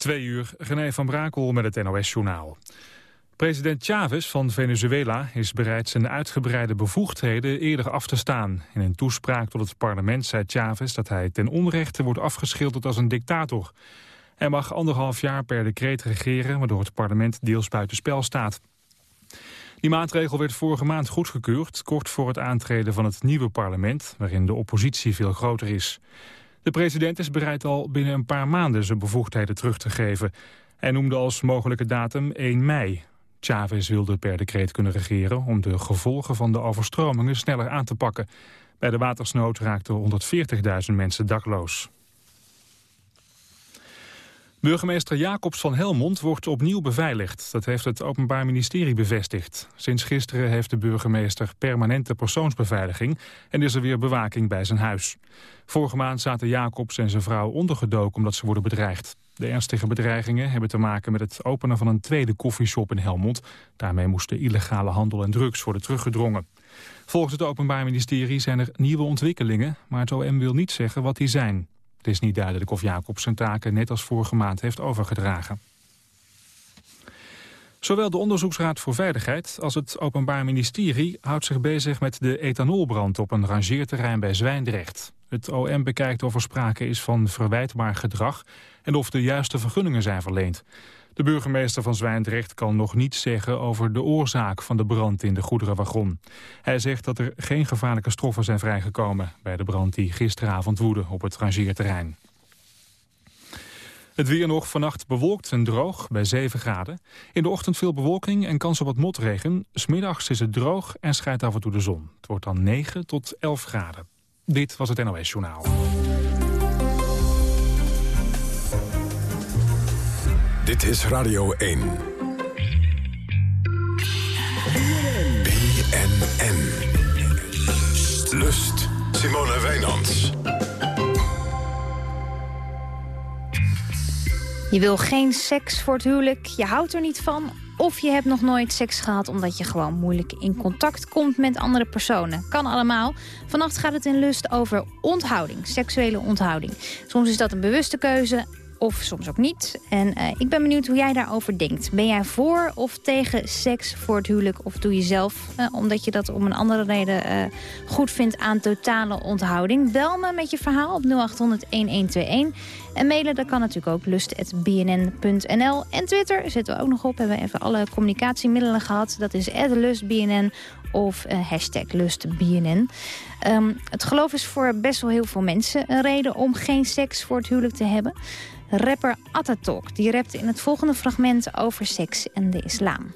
Twee uur, René van Brakel met het NOS-journaal. President Chavez van Venezuela is bereid zijn uitgebreide bevoegdheden eerder af te staan. In een toespraak tot het parlement zei Chavez dat hij ten onrechte wordt afgeschilderd als een dictator. Hij mag anderhalf jaar per decreet regeren, waardoor het parlement deels buitenspel staat. Die maatregel werd vorige maand goedgekeurd, kort voor het aantreden van het nieuwe parlement, waarin de oppositie veel groter is. De president is bereid al binnen een paar maanden zijn bevoegdheden terug te geven. Hij noemde als mogelijke datum 1 mei. Chavez wilde per decreet kunnen regeren om de gevolgen van de overstromingen sneller aan te pakken. Bij de watersnood raakten 140.000 mensen dakloos. Burgemeester Jacobs van Helmond wordt opnieuw beveiligd. Dat heeft het Openbaar Ministerie bevestigd. Sinds gisteren heeft de burgemeester permanente persoonsbeveiliging... en is er weer bewaking bij zijn huis. Vorige maand zaten Jacobs en zijn vrouw ondergedoken omdat ze worden bedreigd. De ernstige bedreigingen hebben te maken met het openen van een tweede koffieshop in Helmond. Daarmee moest de illegale handel en drugs worden teruggedrongen. Volgens het Openbaar Ministerie zijn er nieuwe ontwikkelingen... maar het OM wil niet zeggen wat die zijn. Het is niet duidelijk of Jacob zijn taken net als vorige maand heeft overgedragen. Zowel de Onderzoeksraad voor Veiligheid als het Openbaar Ministerie houdt zich bezig met de ethanolbrand op een rangeerterrein bij Zwijndrecht. Het OM bekijkt of er sprake is van verwijtbaar gedrag en of de juiste vergunningen zijn verleend. De burgemeester van Zwijndrecht kan nog niets zeggen over de oorzaak van de brand in de goederenwagon. Hij zegt dat er geen gevaarlijke stoffen zijn vrijgekomen bij de brand die gisteravond woedde op het rangeerterrein. Het weer nog vannacht bewolkt en droog bij 7 graden. In de ochtend veel bewolking en kans op wat motregen. Smiddags is het droog en schijnt af en toe de zon. Het wordt dan 9 tot 11 graden. Dit was het NOS Journaal. Dit is Radio 1. BNN. Lust. Simone Wijnands. Je wil geen seks voor het huwelijk, je houdt er niet van... of je hebt nog nooit seks gehad omdat je gewoon moeilijk in contact komt met andere personen. Kan allemaal. Vannacht gaat het in Lust over onthouding, seksuele onthouding. Soms is dat een bewuste keuze, of soms ook niet. En uh, ik ben benieuwd hoe jij daarover denkt. Ben jij voor of tegen seks voor het huwelijk? Of doe je zelf, uh, omdat je dat om een andere reden uh, goed vindt aan totale onthouding? Bel me met je verhaal op 0800-1121. En mailen, dat kan natuurlijk ook lust.bnn.nl. En Twitter zetten we ook nog op. Hebben we even alle communicatiemiddelen gehad. Dat is lustbnn of hashtag lustbnn. Um, het geloof is voor best wel heel veel mensen een reden om geen seks voor het huwelijk te hebben. Rapper Attatok die rapte in het volgende fragment over seks en de islam.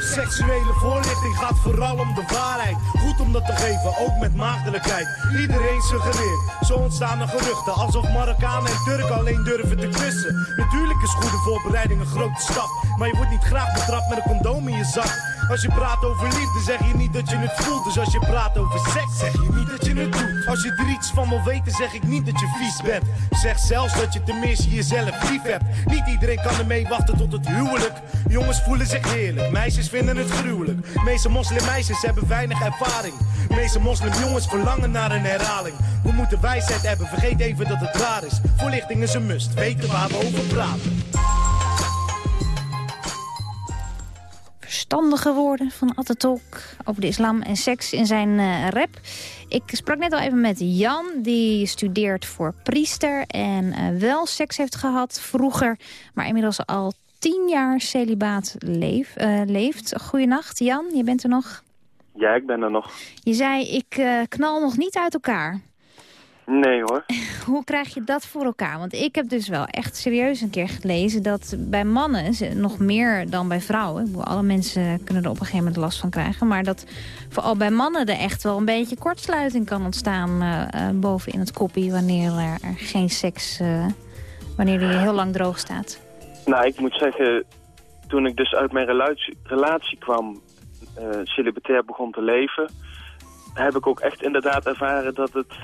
Seksuele voorlichting gaat vooral om de waarheid. Goed om dat te geven, ook met maagdelijkheid. Iedereen suggereert, zo ontstaan er geruchten. Alsof Marokkanen en Turken alleen durven te kussen. Natuurlijk is goede voorbereiding een grote stap. Maar je wordt niet graag betrapt met een condoom in je zak. Als je praat over liefde, zeg je niet dat je het voelt. Dus als je praat over seks, zeg je niet dat je het doet. Als je er iets van wil weten, zeg ik niet dat je vies bent. Zeg zelfs dat je tenminste jezelf lief hebt. Niet iedereen kan ermee wachten tot het huwelijk. Jongens voelen zich heerlijk, meisjes vinden het gruwelijk. Meeste moslimmeisjes hebben weinig ervaring. Meeste moslimjongens verlangen naar een herhaling. We moeten wijsheid hebben, vergeet even dat het waar is. Voorlichting is een must, weten waar we over praten. verstandige woorden van Atatürk over de islam en seks in zijn uh, rap. Ik sprak net al even met Jan, die studeert voor priester... en uh, wel seks heeft gehad vroeger, maar inmiddels al tien jaar celibaat leef, uh, leeft. Goedenacht, Jan, je bent er nog? Ja, ik ben er nog. Je zei, ik knal nog niet uit elkaar. Nee hoor. Hoe krijg je dat voor elkaar? Want ik heb dus wel echt serieus een keer gelezen... dat bij mannen, nog meer dan bij vrouwen... alle mensen kunnen er op een gegeven moment last van krijgen... maar dat vooral bij mannen er echt wel een beetje kortsluiting kan ontstaan... Uh, uh, boven in het koppie wanneer er geen seks... Uh, wanneer die heel lang droog staat. Nou, ik moet zeggen... toen ik dus uit mijn relatie, kwam... celibatair begon te leven... heb ik ook echt inderdaad ervaren dat het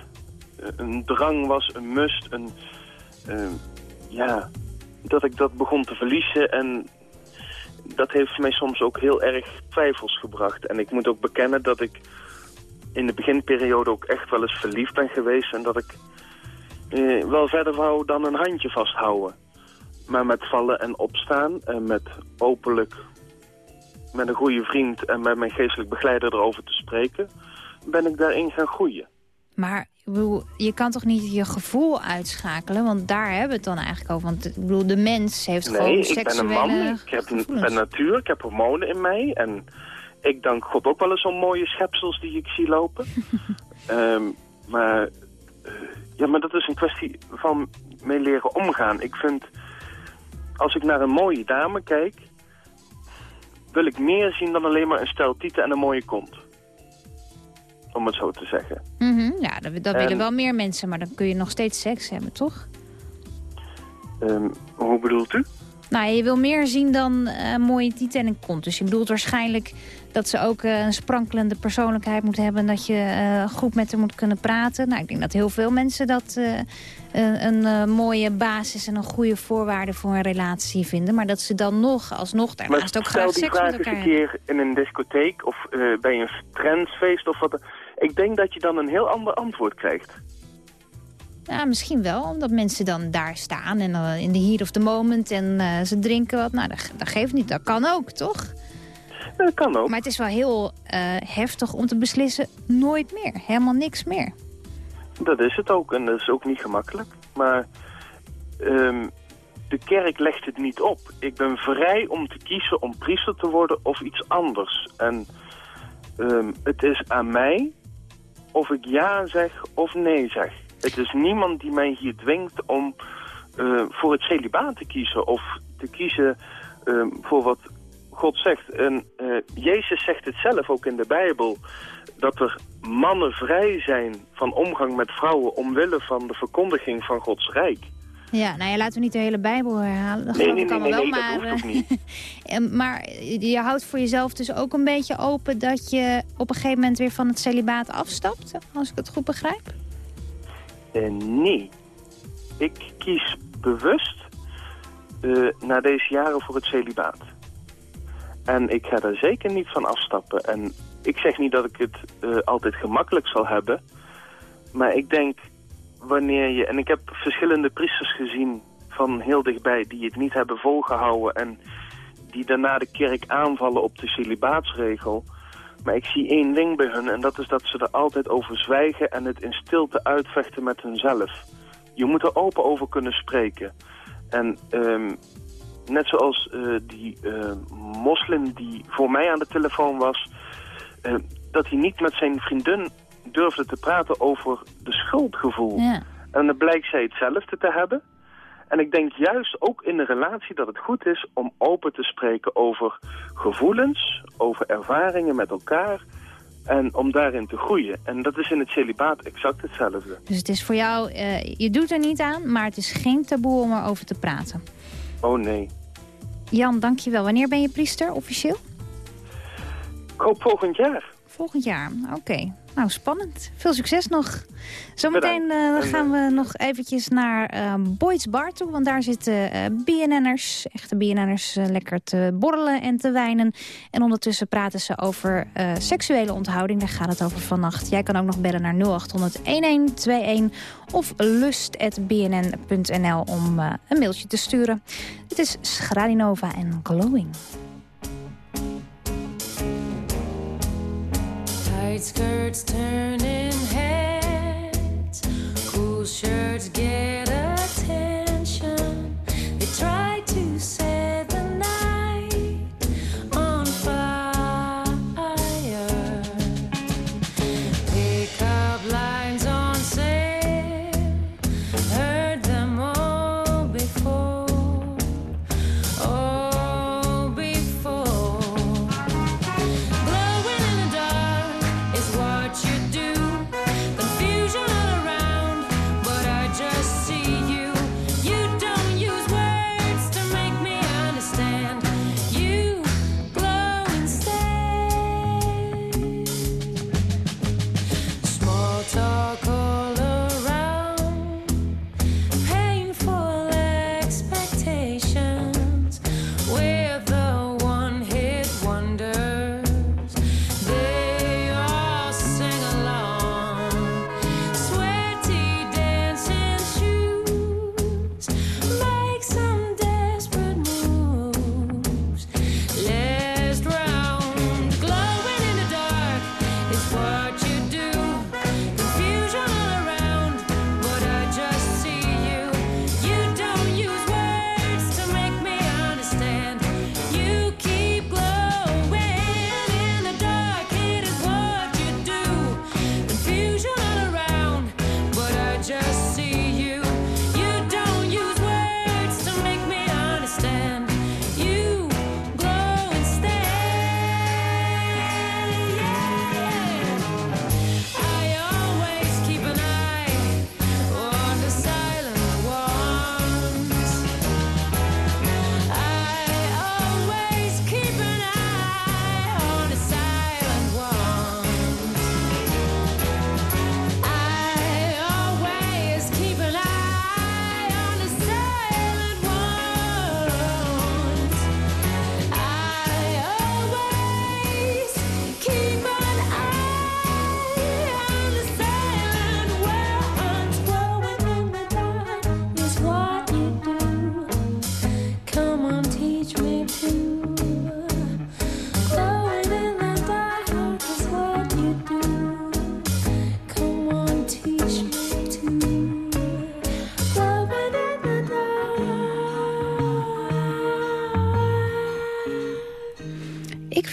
een drang was, een must, een, uh, ja, dat ik dat begon te verliezen. En dat heeft mij soms ook heel erg twijfels gebracht. En ik moet ook bekennen dat ik in de beginperiode ook echt wel eens verliefd ben geweest. En dat ik uh, wel verder wou dan een handje vasthouden. Maar met vallen en opstaan en met openlijk met een goede vriend en met mijn geestelijk begeleider erover te spreken, ben ik daarin gaan groeien. Maar je kan toch niet je gevoel uitschakelen? Want daar hebben we het dan eigenlijk over. Want ik bedoel, de mens heeft gewoon seksuele Nee, ik ben een man. Ik heb een, een natuur, ik heb hormonen in mij. En ik dank God ook wel eens om mooie schepsels die ik zie lopen. Ehm, maar, uh, ja, maar dat is een kwestie van mee leren omgaan. Ik vind, als ik naar een mooie dame kijk... wil ik meer zien dan alleen maar een stel tieten en een mooie kont om het zo te zeggen. Mm Ja, dat, dat willen wel meer mensen, maar dan kun je nog steeds seks hebben, toch? Um, hoe bedoelt u? Nou, je wil meer zien dan uh, mooie tieten en een kont. Dus je bedoelt waarschijnlijk dat ze ook uh, een sprankelende persoonlijkheid moet hebben... dat je uh, goed met haar moet kunnen praten. Nou, ik denk dat heel veel mensen dat een mooie basis... en een goede voorwaarde voor een relatie vinden. Maar dat ze dan nog, alsnog, daarnaast ook graag seks met elkaar hebben. een keer in een discotheek of bij een trendsfeest of wat... Ik denk dat je dan een heel ander antwoord krijgt. Ja, misschien wel. Omdat mensen dan daar staan en uh, in de heat of the moment en uh, ze drinken wat. Nou, dat, dat, geeft niet. Dat kan ook, toch? Ja, dat kan ook. Maar het is wel heel uh, heftig om te beslissen nooit meer. Helemaal niks meer. Dat is het ook. En dat is ook niet gemakkelijk. Maar um, de kerk legt het niet op. Ik ben vrij om te kiezen om priester te worden of iets anders. En um, het is aan mij of ik ja zeg of nee zeg. Het is niemand die mij hier dwingt om uh, voor het celibaat te kiezen of te kiezen uh, voor wat God zegt. En uh, Jezus zegt het zelf ook in de Bijbel, dat er mannen vrij zijn van omgang met vrouwen omwille van de verkondiging van Gods Rijk. Ja, nou ja, laten we niet de hele Bijbel herhalen. Dat nee, nee, nee, nee, wel, nee, maar, dat hoeft ook niet. maar je houdt voor jezelf dus ook een beetje open... dat je op een gegeven moment weer van het celibaat afstapt, als ik het goed begrijp? Nee. Ik kies bewust uh, na deze jaren voor het celibaat. En ik ga daar zeker niet van afstappen. En ik zeg niet dat ik het uh, altijd gemakkelijk zal hebben. Maar ik denk wanneer je... En ik heb verschillende priesters gezien van heel dichtbij die het niet hebben volgehouden... en die daarna de kerk aanvallen op de celibaatsregel... Maar ik zie één ding bij hun en dat is dat ze er altijd over zwijgen en het in stilte uitvechten met hunzelf. Je moet er open over kunnen spreken. En um, net zoals uh, die uh, moslim die voor mij aan de telefoon was... Uh, dat hij niet met zijn vriendin durfde te praten over de schuldgevoel. Ja. En dan blijkt zij hetzelfde te hebben. En ik denk juist ook in een relatie dat het goed is om open te spreken over gevoelens, over ervaringen met elkaar en om daarin te groeien. En dat is in het celibaat exact hetzelfde. Dus het is voor jou, uh, je doet er niet aan, maar het is geen taboe om erover te praten. Oh nee. Jan, dankjewel. Wanneer ben je priester officieel? Ik hoop volgend jaar. Volgend jaar, oké. Okay. Nou, spannend. Veel succes nog. Zometeen uh, gaan we nog eventjes naar uh, Boyd's Bar toe. Want daar zitten uh, BNN'ers, echte BNN'ers, lekker te borrelen en te wijnen. En ondertussen praten ze over seksuele onthouding. Daar gaat het over vannacht. Jij kan ook nog bellen naar 0800-1121 of lust.bnn.nl om een mailtje te sturen. Het is Schradinova en Glowing. Tight skirts turning heads, cool shirts get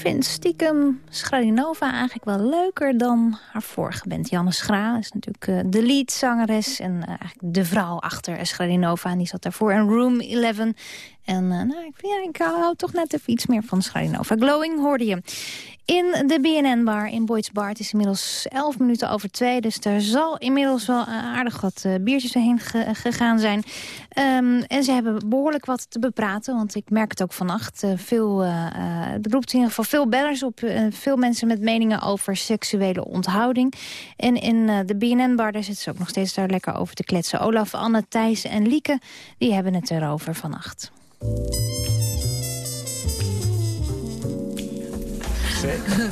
vind stiekem Schradinova eigenlijk wel leuker dan haar vorige band. Janne Schra is natuurlijk uh, de leadzangeres en uh, eigenlijk de vrouw achter Schradinova. En die zat daarvoor in Room 11. En uh, nou, ik, ja, ik hou toch net even iets meer van Schradinova. Glowing hoorde je in de BNN-bar in Boyd's Bar. Het is inmiddels 11 minuten over twee, dus er zal inmiddels wel aardig wat uh, biertjes heen ge gegaan zijn. Um, en ze hebben behoorlijk wat te bepraten, want ik merk het ook vannacht. Uh, veel, uh, het roept in ieder geval veel bellers op, veel mensen met meningen over seksuele onthouding. En in de BNN-bar, daar zitten ze ook nog steeds daar lekker over te kletsen. Olaf, Anne, Thijs en Lieke, die hebben het erover vannacht. Zeker.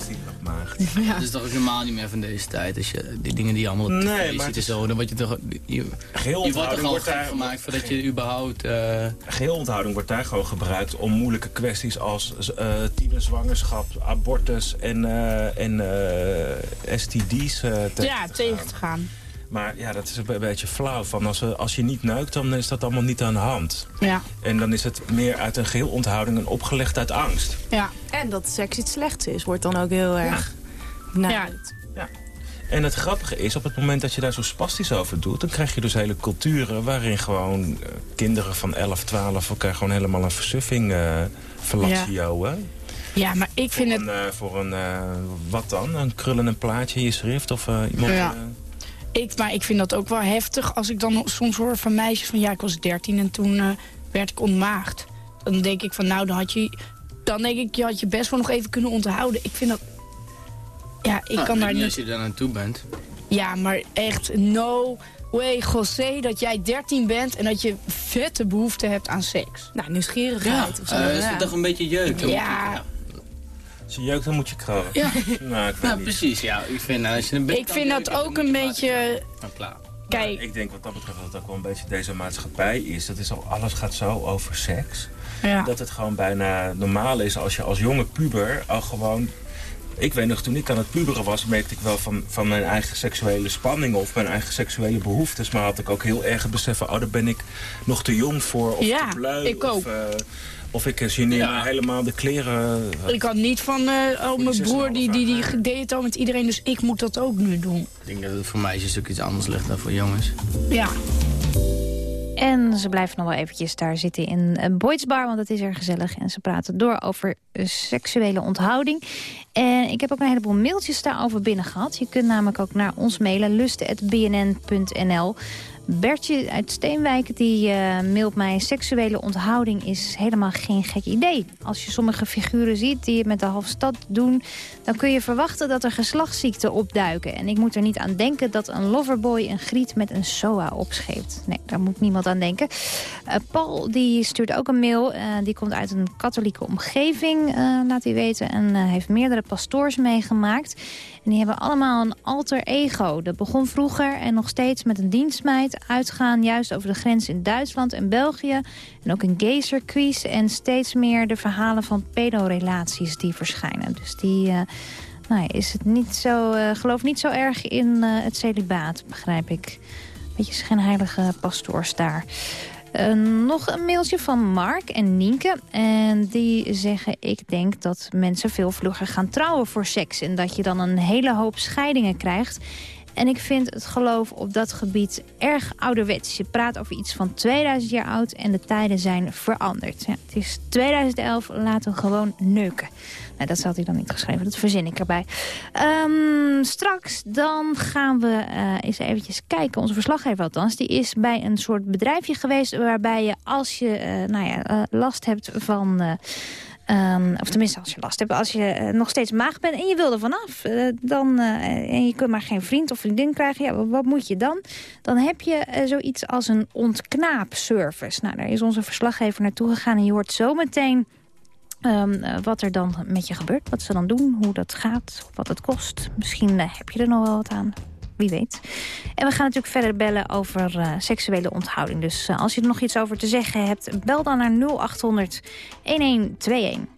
Ja. Dat is toch ook normaal niet meer van deze tijd. Als je die dingen die je allemaal op Nee, tv ziet en zo. Dan word je toch... Je, Geheel je wordt onthouding toch al wordt daar- gemaakt voordat je überhaupt... eh, Geheelonthouding wordt daar gewoon gebruikt om moeilijke kwesties als uh, tienerzwangerschap, abortus en, eh, en eh, STD's eh, tegen Ja, te tegen gaan. te gaan. Maar ja, dat is een be- beetje flauw. Van als, we, als je niet neukt, dan is dat allemaal niet aan de hand. Ja. En dan is het meer uit een geheelonthouding en opgelegd uit angst. Ja. En dat seks iets slechts is, wordt dan ook heel erg benadrukt. En het grappige is, op het moment dat je daar zo spastisch over doet... dan krijg je dus hele culturen waarin gewoon eh, kinderen van 11, 12... elkaar gewoon helemaal een versuffing eh verlatioen. ja, maar ik vind Voor het... een, eh, voor een wat dan? Een krullend plaatje in je schrift? Of iemand... Ja. Ik, maar ik vind dat ook wel heftig als ik dan soms hoor van meisjes van ja, ik was 13 en toen eh, werd ik ontmaagd. Dan denk ik van nou, dan had je, dan denk ik, je had je best wel nog even kunnen onthouden. Ik vind dat, ja, ik nou, kan daar niet als je daar naartoe bent. ja, maar echt no way, José, dat jij 13 bent en dat je vette behoefte hebt aan seks. Nou, nieuwsgierigheid of zo. Eh, is ja. het toch een beetje jeuk? Ja. Als je jeukt, dan moet je krabben. Ja. Nou, ik Nou, niet. precies. Ja, ik vind, nou, als je een Ik vind dat ook een beetje, Nou, klaar. kijk, Ik denk wat dat betreft dat het ook wel een beetje deze maatschappij is. Dat is al, alles gaat zo over seks. ja. Dat het gewoon bijna normaal is als je als jonge puber al gewoon... Ik weet nog, toen ik aan het puberen was, merkte ik wel van, van mijn eigen seksuele spanningen of mijn eigen seksuele behoeftes. Maar had ik ook heel erg het beseffen, oh, daar ben ik nog te jong voor of Ja, te ik of, ook. eh, of ik geneer Ja. me helemaal de kleren. eh, Ik had niet van, eh, oh, mijn 6,5 broer die, die, die deed het al met iedereen, dus ik moet dat ook nu doen. Ik denk dat het voor meisjes ook iets anders ligt dan voor jongens. Ja. En ze blijven nog wel eventjes daar zitten in een Boyd's Bar, want het is er gezellig. En ze praten door over eh, seksuele onthouding. En ik heb ook een heleboel mailtjes daarover binnen gehad. Je kunt namelijk ook naar ons mailen, lusten.bnn.nl. Bertje uit Steenwijk die eh, mailt mij... seksuele onthouding is helemaal geen gek idee. Als je sommige figuren ziet die het met de halve stad doen... dan kun je verwachten dat er geslachtsziekten opduiken. En ik moet er niet aan denken dat een loverboy een griet met een SOA opscheept. Nee, daar moet niemand aan denken. Eh, Paul die stuurt ook een mail. eh, die komt uit een katholieke omgeving, laat hij weten. En heeft meerdere pastoors meegemaakt. En die hebben allemaal een alter ego. Dat begon vroeger en nog steeds met een dienstmeid. Uitgaan juist over de grens in Duitsland en België. En ook in gay-circuits. En steeds meer de verhalen van pedorelaties die verschijnen. Dus die... eh, nou ja, is het niet zo, eh geloof niet zo erg in eh, het celibaat, begrijp ik. Beetje schijnheilige pastoors daar. Eh, nog een mailtje van Mark en Nienke. En die zeggen, ik denk dat mensen veel vlugger gaan trouwen voor seks. En dat je dan een hele hoop scheidingen krijgt. En ik vind het geloof op dat gebied erg ouderwets. Je praat over iets van 2000 jaar oud en de tijden zijn veranderd. Ja, het is 2011, laten we gewoon neuken. Nou, dat had hij dan niet geschreven, dat verzin ik erbij. Ehm, straks dan gaan we eh, eens eventjes kijken. Onze verslaggever althans, die is bij een soort bedrijfje geweest... waarbij je als je eh, nou ja, eh, last hebt van... eh, Ehm, of tenminste, als je last hebt, als je eh, nog steeds maag bent en je wil er vanaf, eh, dan, eh, en je kunt maar geen vriend of vriendin krijgen, ja, wat, moet je dan? Dan heb je zoiets als een ontknaapservice. Nou, daar is onze verslaggever naartoe gegaan en je hoort zometeen eh, wat er dan met je gebeurt, wat ze dan doen, hoe dat gaat, wat het kost. Misschien heb je er nog wel wat aan. Wie weet. En we gaan natuurlijk verder bellen over eh, seksuele onthouding. Dus eh, als je er nog iets over te zeggen hebt, bel dan naar 0800 1121.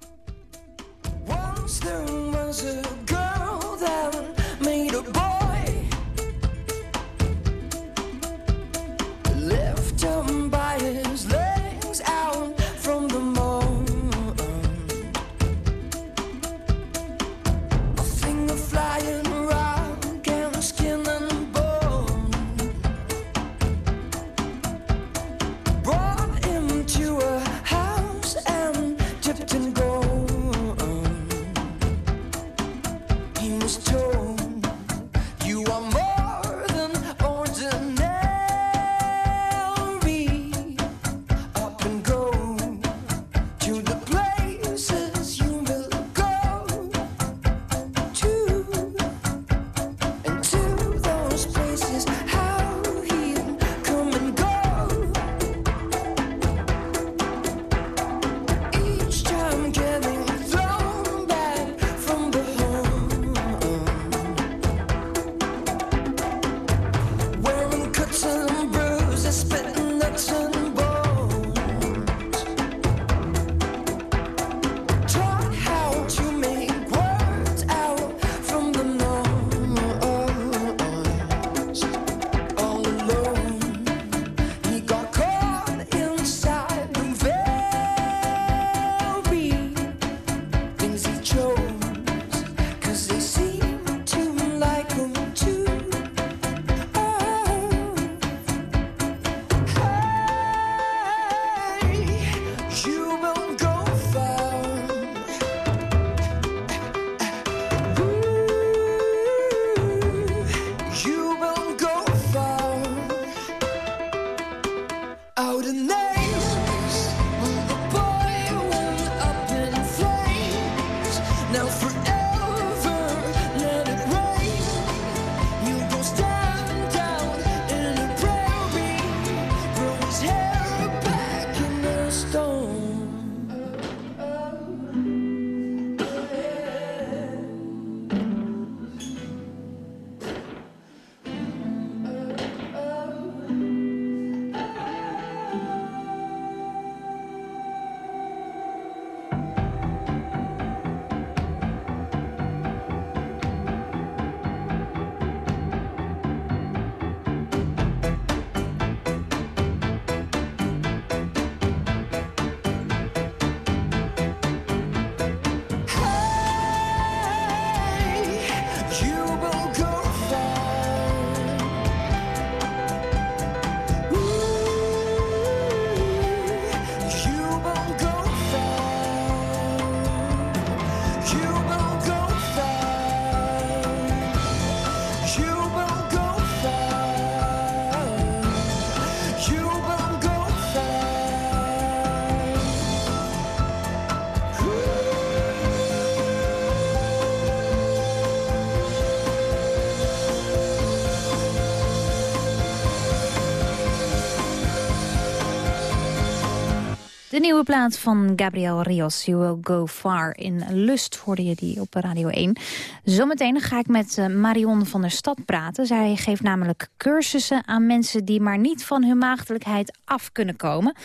De nieuwe plaat van Gabriel Rios, You Will Go Far. In Lust hoorde je die op Radio 1. Zometeen ga ik met eh, Marion van der Stad praten. Zij geeft namelijk cursussen aan mensen die maar niet van hun maagdelijkheid af kunnen komen.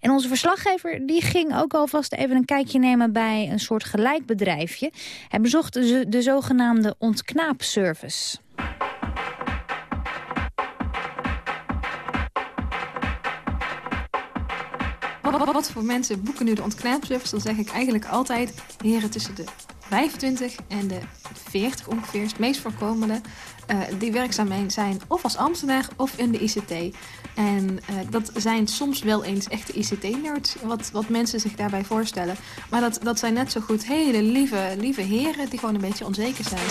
En onze verslaggever die ging ook alvast even een kijkje nemen bij een soort gelijkbedrijfje. Hij bezocht de, de zogenaamde ontknaapservice. Wat, voor mensen boeken nu de ontknaapservice? Dan zeg ik eigenlijk altijd heren tussen de 25 en de 40 ongeveer, het meest voorkomende, eh, die werkzaam zijn of als ambtenaar of in de ICT. En eh, dat zijn soms wel eens echte ICT-nerds, wat, wat mensen zich daarbij voorstellen. Maar dat, dat zijn net zo goed hele lieve, lieve heren die gewoon een beetje onzeker zijn.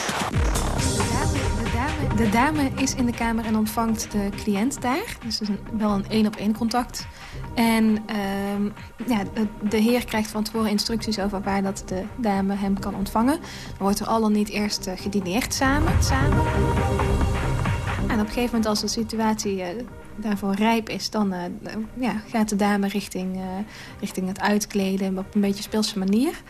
De dame, is in de kamer en ontvangt de cliënt daar. Dus is een, wel een één-op-één contact. En ehm, ja, de, heer krijgt van tevoren instructies over waar dat de dame hem kan ontvangen. Dan wordt er al dan niet eerst eh, gedineerd samen, samen. En op een gegeven moment als de situatie eh, daarvoor rijp is... dan eh, ja, gaat de dame richting, richting het uitkleden op een beetje speelse manier.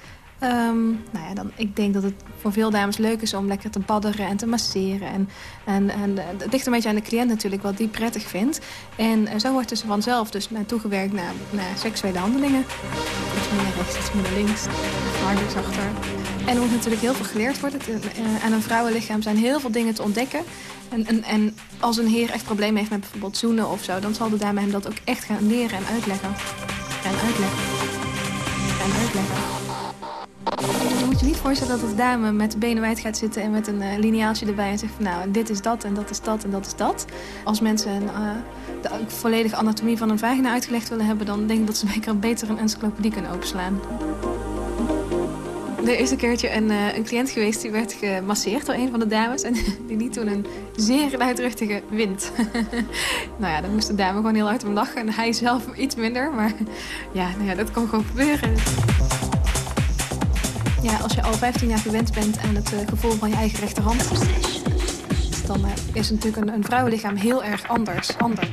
Ehm, nou ja, dan, ik denk dat het voor veel dames leuk is om lekker te badderen en te masseren. En, en, en eh, het ligt een beetje aan de cliënt natuurlijk wat die prettig vindt. En eh, zo wordt dus vanzelf dus naartoe gewerkt naar, naar seksuele handelingen. Iets meer rechts, iets meer links, harder, zachter. En er moet natuurlijk heel veel geleerd worden. Eh, aan een vrouwenlichaam zijn heel veel dingen te ontdekken. En, en, en als een heer echt problemen heeft met bijvoorbeeld zoenen of zo... dan zal de dame hem dat ook echt gaan leren en uitleggen. En uitleggen. En uitleggen. Je moet je niet voorstellen dat de dame met de benen wijd gaat zitten... en met een uh, lineaaltje erbij en zegt van nou, dit is dat en dat is dat en dat is dat. Als mensen uh, de volledige anatomie van een vagina uitgelegd willen hebben... dan denk ik dat ze beter, beter een encyclopedie kunnen openslaan. Er is een keertje een, uh, een cliënt geweest die werd gemasseerd door een van de dames. En die liet toen een zeer luidruchtige wind. nou ja, daar moest de dame gewoon heel hard om lachen. En hij zelf iets minder. Maar ja, nou ja dat kan gewoon gebeuren. Ja, als je al 15 jaar gewend bent aan het uh, gevoel van je eigen rechterhand... dan uh, is natuurlijk een, een vrouwenlichaam heel erg anders. anders.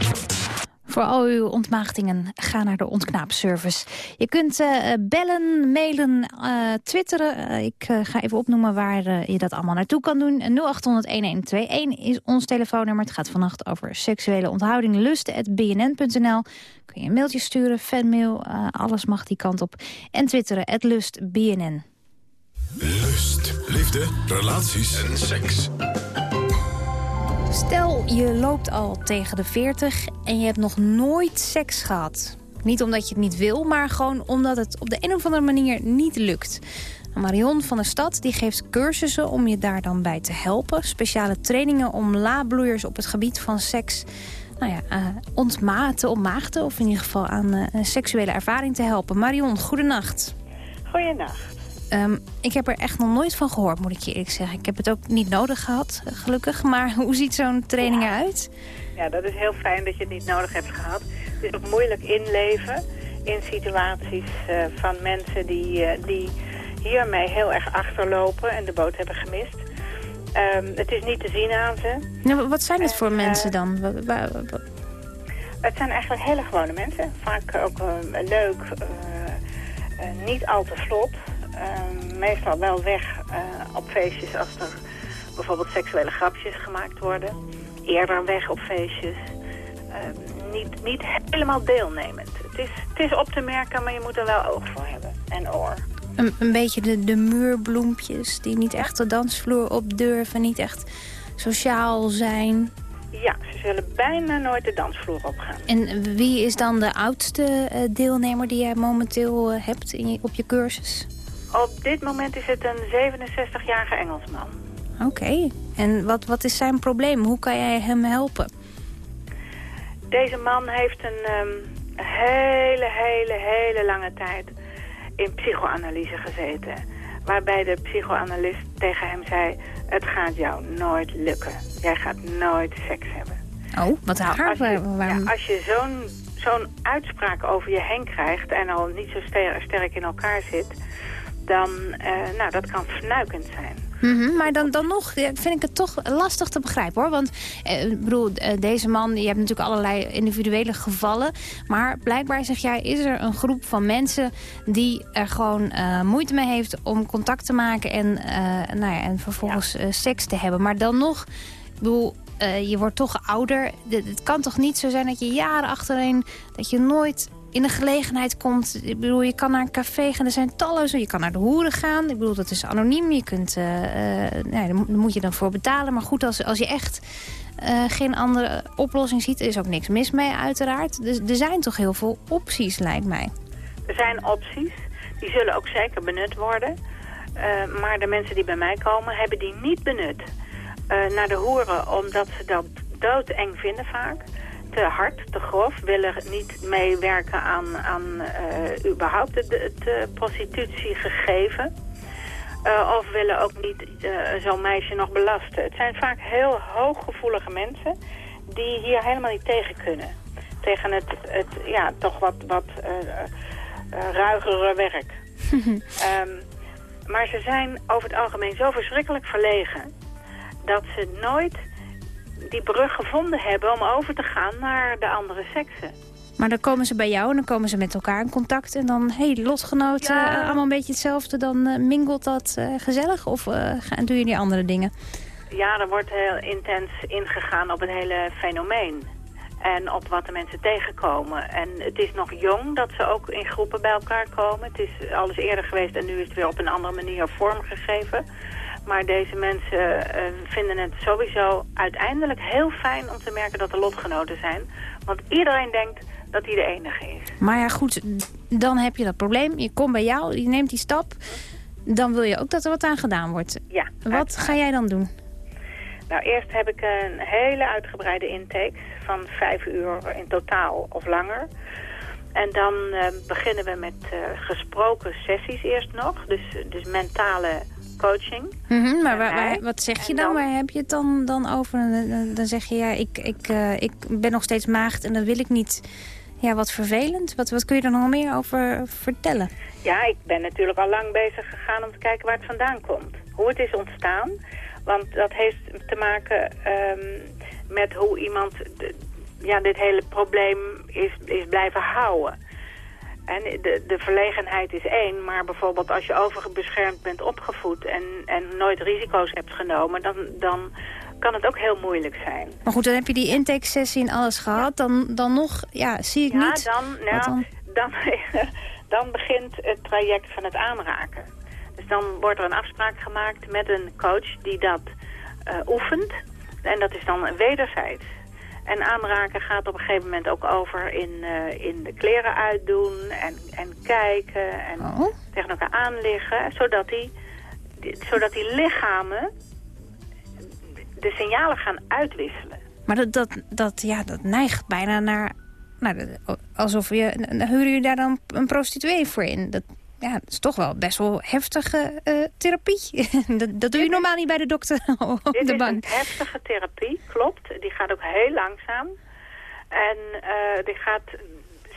Voor al uw ontmaagdingen, ga naar de ontknaapservice. Je kunt uh, bellen, mailen, twitteren. Ik ga even opnoemen waar je dat allemaal naartoe kan doen. 0800-1121 is ons telefoonnummer. Het gaat vannacht over seksuele onthouding. Lusten.bnn.nl Kun je een mailtje sturen, fanmail, alles mag die kant op. En twitteren, lustbnn. Lust, liefde, relaties en seks. Stel, je loopt al tegen de 40 en je hebt nog nooit seks gehad. Niet omdat je het niet wil, maar gewoon omdat het op de een of andere manier niet lukt. Marion van der Stad die geeft cursussen om je daar dan bij te helpen. Speciale trainingen om laadbloeiers op het gebied van seks nou ja, uh, ontmaten, ontmaagden... of in ieder geval aan uh, een seksuele ervaring te helpen. Marion, goedenacht. Goedenacht. Um, ik heb er echt nog nooit van gehoord, moet ik je eerlijk zeggen. Ik heb het ook niet nodig gehad, gelukkig. Maar hoe ziet zo'n training ja. eruit? Ja, dat is heel fijn dat je het niet nodig hebt gehad. Het is ook moeilijk inleven in situaties uh, van mensen die, uh, die hiermee heel erg achterlopen en de boot hebben gemist. Um, het is niet te zien aan ze. Nou, wat zijn het en, voor mensen dan? Het zijn eigenlijk hele gewone mensen. Vaak ook leuk, niet al te vlot. Uh, meestal wel weg uh, op feestjes als er bijvoorbeeld seksuele grapjes gemaakt worden. Eerder weg op feestjes. Uh, niet, niet helemaal deelnemend. Het is, het is op te merken, maar je moet er wel oog voor hebben. En oor. Een, een beetje de, de muurbloempjes die niet echt de dansvloer op durven. Niet echt sociaal zijn. Ja, ze zullen bijna nooit de dansvloer opgaan. En wie is dan de oudste deelnemer die jij momenteel hebt in je, op je cursus? Op dit moment is het een 67-jarige Engelsman. Oké. Okay. En wat, wat is zijn probleem? Hoe kan jij hem helpen? Deze man heeft een um, hele, hele, hele lange tijd in psychoanalyse gezeten. Waarbij de psychoanalist tegen hem zei... het gaat jou nooit lukken. Jij gaat nooit seks hebben. Oh, wat haar? Als je, ja, als je zo'n zo'n uitspraak over je heen krijgt... en al niet zo sterk in elkaar zit dan, uh, nou, dat kan fnuikend zijn. Mhm, maar dan, dan nog vind ik het toch lastig te begrijpen hoor. Want eh, ik bedoel, eh, deze man, je hebt natuurlijk allerlei individuele gevallen. Maar blijkbaar zeg jij, is er een groep van mensen die er gewoon eh, moeite mee heeft om contact te maken en, nou ja, en vervolgens seks te hebben. Maar dan nog, ik bedoel, je wordt toch ouder. De- Het kan toch niet zo zijn dat je jaren achtereen, dat je nooit in de gelegenheid komt. Ik bedoel, je kan naar een café gaan, er zijn talloze. Je kan naar de hoeren gaan. Ik bedoel, dat is anoniem. Je kunt, eh, nou, daar moet- je dan voor betalen. Maar goed, als, als je echt eh, geen andere oplossing ziet... is ook niks mis mee, uiteraard. Dus er zijn toch heel veel opties, lijkt mij. Er zijn opties, die zullen ook zeker benut worden. Maar de mensen die bij mij komen, hebben die niet benut. Naar de hoeren, omdat ze dat doodeng vinden vaak. Te hard, te grof, willen niet meewerken aan, aan eh, überhaupt het, het eh, prostitutiegegeven. Eh, of willen ook niet eh, zo'n meisje nog belasten. Het zijn vaak heel hooggevoelige mensen die hier helemaal niet tegen kunnen. Tegen het, het ja, toch wat, wat ruigere werk. Ehm, maar ze zijn over het algemeen zo verschrikkelijk verlegen... dat ze nooit die brug gevonden hebben om over te gaan naar de andere seksen. Maar dan komen ze bij jou en dan komen ze met elkaar in contact. En dan, hé, hey, lotgenoten, Ja. eh, allemaal een beetje hetzelfde. Dan eh, mingelt dat eh, gezellig of doe je die andere dingen? Ja, er wordt heel intens ingegaan op het hele fenomeen. En op wat de mensen tegenkomen. En het is nog jong dat ze ook in groepen bij elkaar komen. Het is alles eerder geweest en nu is het weer op een andere manier vormgegeven. Maar deze mensen eh, vinden het sowieso uiteindelijk heel fijn om te merken dat er lotgenoten zijn. Want iedereen denkt dat hij de enige is. Maar ja, goed, dan heb je dat probleem. Je komt bij jou, je neemt die stap. Dan wil je ook dat er wat aan gedaan wordt. Ja. Wat ga jij dan doen? Nou, eerst heb ik een hele uitgebreide intake van vijf uur in totaal of langer. En dan eh, beginnen we met eh, gesproken sessies eerst nog. Dus, dus mentale coaching. Mhm, maar waar, wat zeg je dan? dan- Waar heb je het dan, dan over? Dan, zeg je, ja, ik, ik, eh, ik ben nog steeds maagd en dan wil ik niet... Ja, wat vervelend. Wat, wat kun je er nog meer over vertellen? Ja, ik ben natuurlijk al lang bezig gegaan om te kijken waar het vandaan komt. Hoe het is ontstaan. Want dat heeft te maken ehm, met hoe iemand de- ja, dit hele probleem is, is blijven houden. En de, de verlegenheid is één, maar bijvoorbeeld als je overbeschermd bent opgevoed en, en nooit risico's hebt genomen, dan, dan kan het ook heel moeilijk zijn. Maar goed, dan heb je die intake-sessie en alles gehad. Dan, dan nog, ja, zie ik Ja, niet... dan, nou, dan? dan, dan begint het traject van het aanraken. Dus dan wordt er een afspraak gemaakt met een coach die dat eh, oefent. En dat is dan wederzijds. En aanraken gaat op een gegeven moment ook over in, eh, in de kleren uitdoen en, en kijken en Oh. tegen elkaar aanliggen. Zodat die, die- zodat die lichamen de signalen gaan uitwisselen. Maar dat, dat, dat, ja, dat neigt bijna naar... Nou, alsof je... Huren je daar dan een prostituee voor in. Dat, ja, dat is toch wel best wel heftige eh, therapie. dat, dat doe je normaal niet bij de dokter op Dit de is bank. een heftige therapie, klopt. Die gaat ook heel langzaam. En eh, die gaat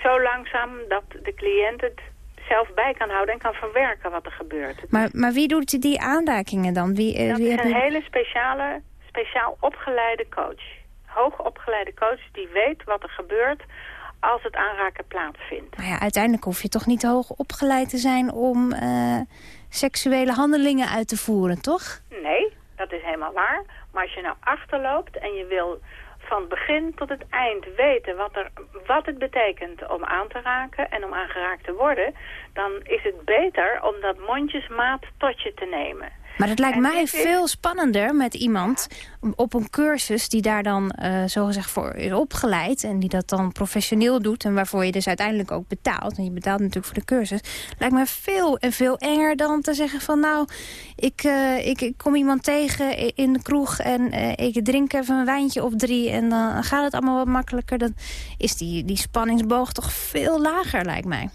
zo langzaam dat de cliënt het zelf bij kan houden en kan verwerken wat er gebeurt. Maar, maar wie doet die aanrakingen dan? Wie, eh, Dat wie is een hele speciale, speciaal opgeleide coach. Hoogopgeleide coach die weet wat er gebeurt als het aanraken plaatsvindt. Maar ja, uiteindelijk hoef je toch niet hoog opgeleid te zijn om eh, seksuele handelingen uit te voeren, toch? Nee, dat is helemaal waar. Maar als je nou achterloopt en je wil van begin tot het eind weten wat, er, wat het betekent om aan te raken en om aangeraakt te worden, dan is het beter om dat mondjesmaat tot je te nemen. Maar het lijkt En mij is- veel spannender met iemand op een cursus die daar dan eh zogezegd voor is opgeleid. En die dat dan professioneel doet en waarvoor je dus uiteindelijk ook betaalt. En je betaalt natuurlijk voor de cursus. Lijkt mij veel en veel enger dan te zeggen van nou, ik, eh, ik, ik kom iemand tegen in de kroeg en eh, ik drink even een wijntje of drie. En dan gaat het allemaal wat makkelijker. Dan is die, die spanningsboog toch veel lager lijkt mij.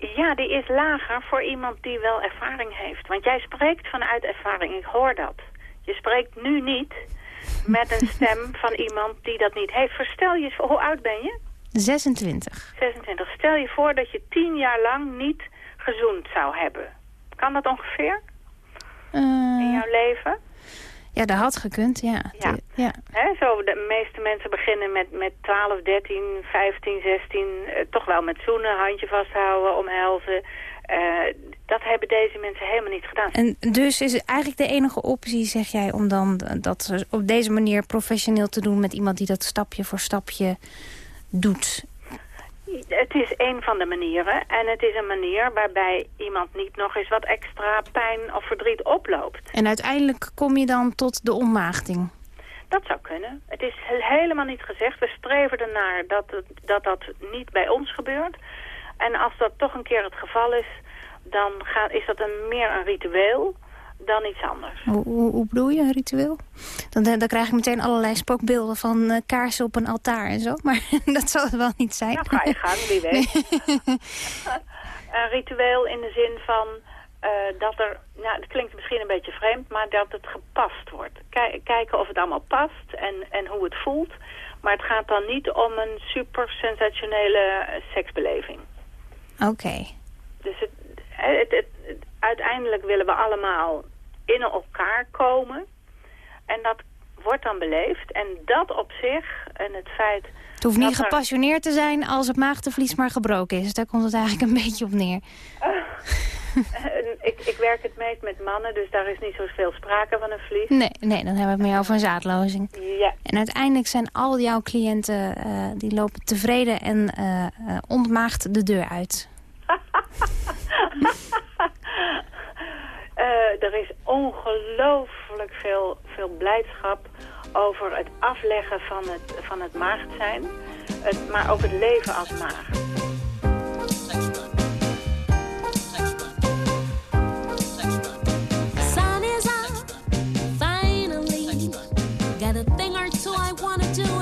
Ja, die is lager voor iemand die wel ervaring heeft. Want jij spreekt vanuit ervaring, ik hoor dat. Je spreekt nu niet met een stem van iemand die dat niet heeft. Verstel je, hoe oud ben je? 26. 26. Stel je voor dat je tien jaar lang niet gezoend zou hebben. Kan dat ongeveer? in jouw leven? Ja, dat had gekund, ja. Ja. zo, de meeste mensen beginnen met, met 12, 13, 15, 16... eh, toch wel met zoenen, handje vasthouden, omhelzen. Eh, dat hebben deze mensen helemaal niet gedaan. En dus is het eigenlijk de enige optie, zeg jij, om dan dat op deze manier professioneel te doen met iemand die dat stapje voor stapje doet. Het is een van de manieren. En het is een manier waarbij iemand niet nog eens wat extra pijn of verdriet oploopt. En uiteindelijk kom je dan tot de ommaagding. Dat zou kunnen. Het is he- helemaal niet gezegd. We streven ernaar dat, het, dat dat niet bij ons gebeurt. En als dat toch een keer het geval is, dan gaat, is dat een, meer een ritueel dan iets anders. Hoe, hoe, hoe bedoel je, een ritueel? Dan, dan krijg ik meteen allerlei spookbeelden van eh, kaarsen op een altaar en zo. Maar dat zal het wel niet zijn. Nou, ga je gang, wie weet. een ritueel in de zin van eh, dat er, nou, het klinkt misschien een beetje vreemd, maar dat het gepast wordt. Kij- kijken of het allemaal past en, en hoe het voelt. Maar het gaat dan niet om een super sensationele eh, seksbeleving. Oké. Dus het, het, het, het- uiteindelijk willen we allemaal in elkaar komen. En dat wordt dan beleefd. En dat op zich, en het feit... Het hoeft niet er- gepassioneerd te zijn als het maagdenvlies maar gebroken is. Daar komt het eigenlijk een beetje op neer. ik, ik werk het meest met mannen, dus daar is niet zoveel sprake van een vlies. Nee, nee dan hebben we het meer over een zaadlozing. Ja. En uiteindelijk zijn al jouw cliënten, eh, die lopen tevreden en eh, eh, ontmaagd de deur uit. Eh, er is ongelooflijk veel, veel blijdschap over het afleggen van het, van het maagd zijn. Maar ook het leven als maagd. Sun is finally. Got a thing or two I do,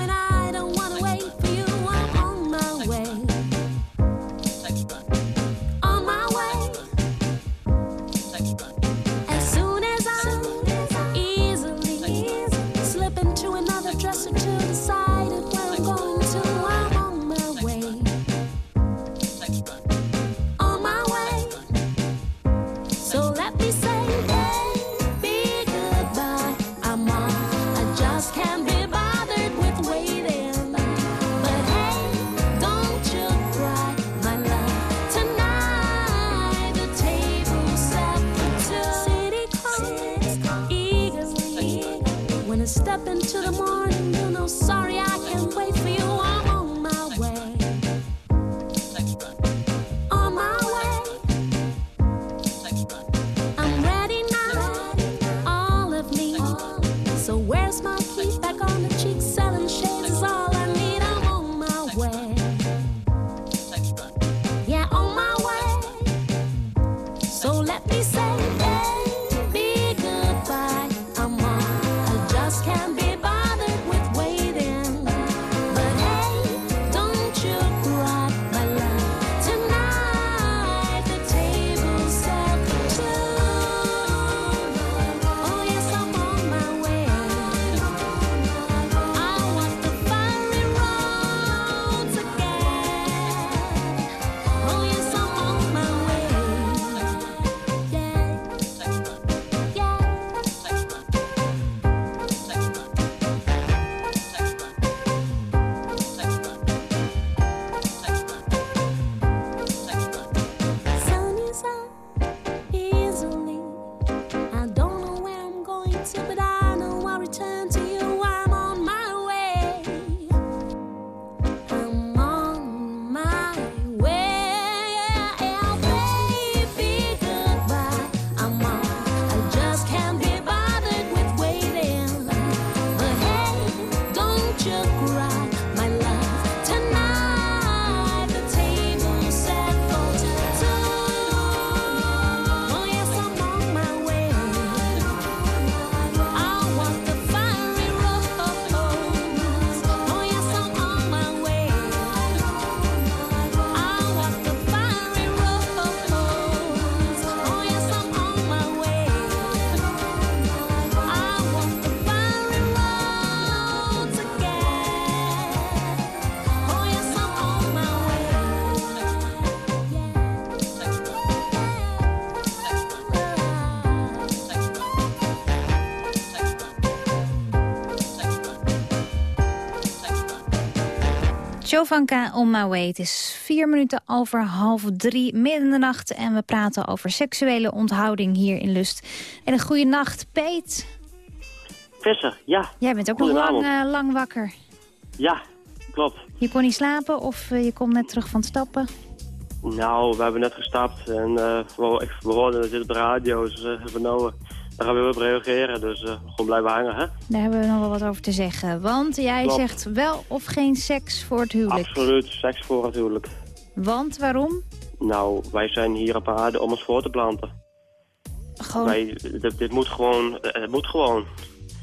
Chovanka on my way. Het is vier minuten over half drie, midden in de nacht. En we praten over seksuele onthouding hier in Lust. En een goede nacht, Peet. Visser, ja. Jij bent ook nog lang, eh, lang wakker. Ja, klopt. Je kon niet slapen of eh, je komt net terug van het stappen? Nou, we hebben net gestapt en eh, we, we hoorden het op de radio, dus van nou, daar gaan we weer op reageren. Dus eh, gewoon blijven hangen, hè? Daar hebben we nog wel wat over te zeggen. Want jij Klopt. zegt wel of geen seks voor het huwelijk. Absoluut, seks voor het huwelijk. Want waarom? Nou, wij zijn hier op aarde om ons voor te planten. Gewoon... Wij, dit, dit moet gewoon, eh, het moet gewoon.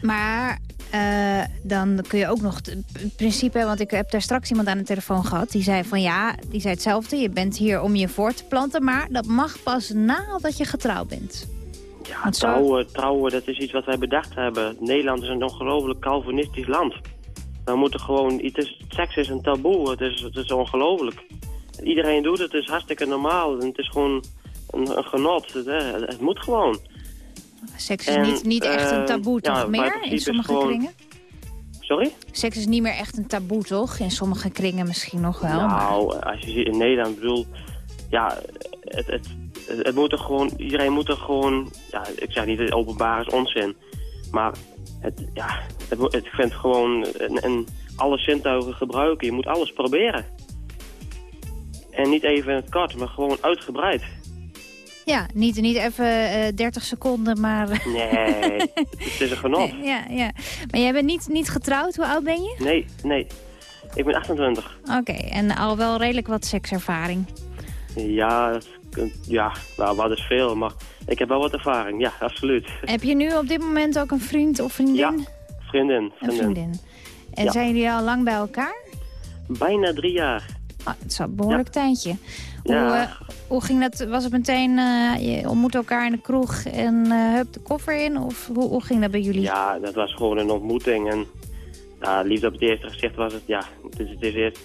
Maar eh, dan kun je ook nog het principe... want ik heb daar straks iemand aan de telefoon gehad... die zei van ja, die zei hetzelfde. Je bent hier om je voor te planten... maar dat mag pas nadat je getrouwd bent. Ja, zo- trouwen, trouwen, dat is iets wat wij bedacht hebben. Nederland is een ongelooflijk Calvinistisch land. We moeten gewoon, het is, seks is een taboe, het is, het is ongelooflijk. Iedereen doet het, het is hartstikke normaal. En het is gewoon een, een genot, het, hè, het moet gewoon. Seks is En, niet, niet echt een eh, taboe, toch meer? In sommige gewoon- kringen? Sorry? Seks is niet meer echt een taboe, toch? In sommige kringen misschien nog wel. maar- Nou, als je ziet in Nederland, bedoel, ja, het, het, het, moet er gewoon, iedereen moet er gewoon, ja, ik zeg niet, het openbaar is onzin, maar het, ja, het, ik vind gewoon, en, en alle zintuigen gebruiken, je moet alles proberen. En niet even in het kort, maar gewoon uitgebreid. Ja, niet, niet even eh 30 seconden, maar... Nee, het is een genot. ja, ja. Maar jij bent niet, niet getrouwd, hoe oud ben je? Nee, nee, ik ben 28. Oké, en al wel redelijk wat sekservaring. Ja, ja, nou, wat is veel, maar ik heb wel wat ervaring, ja, absoluut. Heb je nu op dit moment ook een vriend of vriendin? Ja, vriendin. Een vriendin. vriendin. En Ja. zijn jullie al lang bij elkaar? Bijna drie jaar. Ah, het is al een behoorlijk tijdje. Hoe, Ja. eh, hoe ging dat? Was het meteen, eh, je ontmoet elkaar in de kroeg en eh hup de koffer in? Of hoe, hoe ging dat bij jullie? Ja, dat was gewoon een ontmoeting. En ja, liefde op het eerste gezicht was het, ja, het is, het is eerst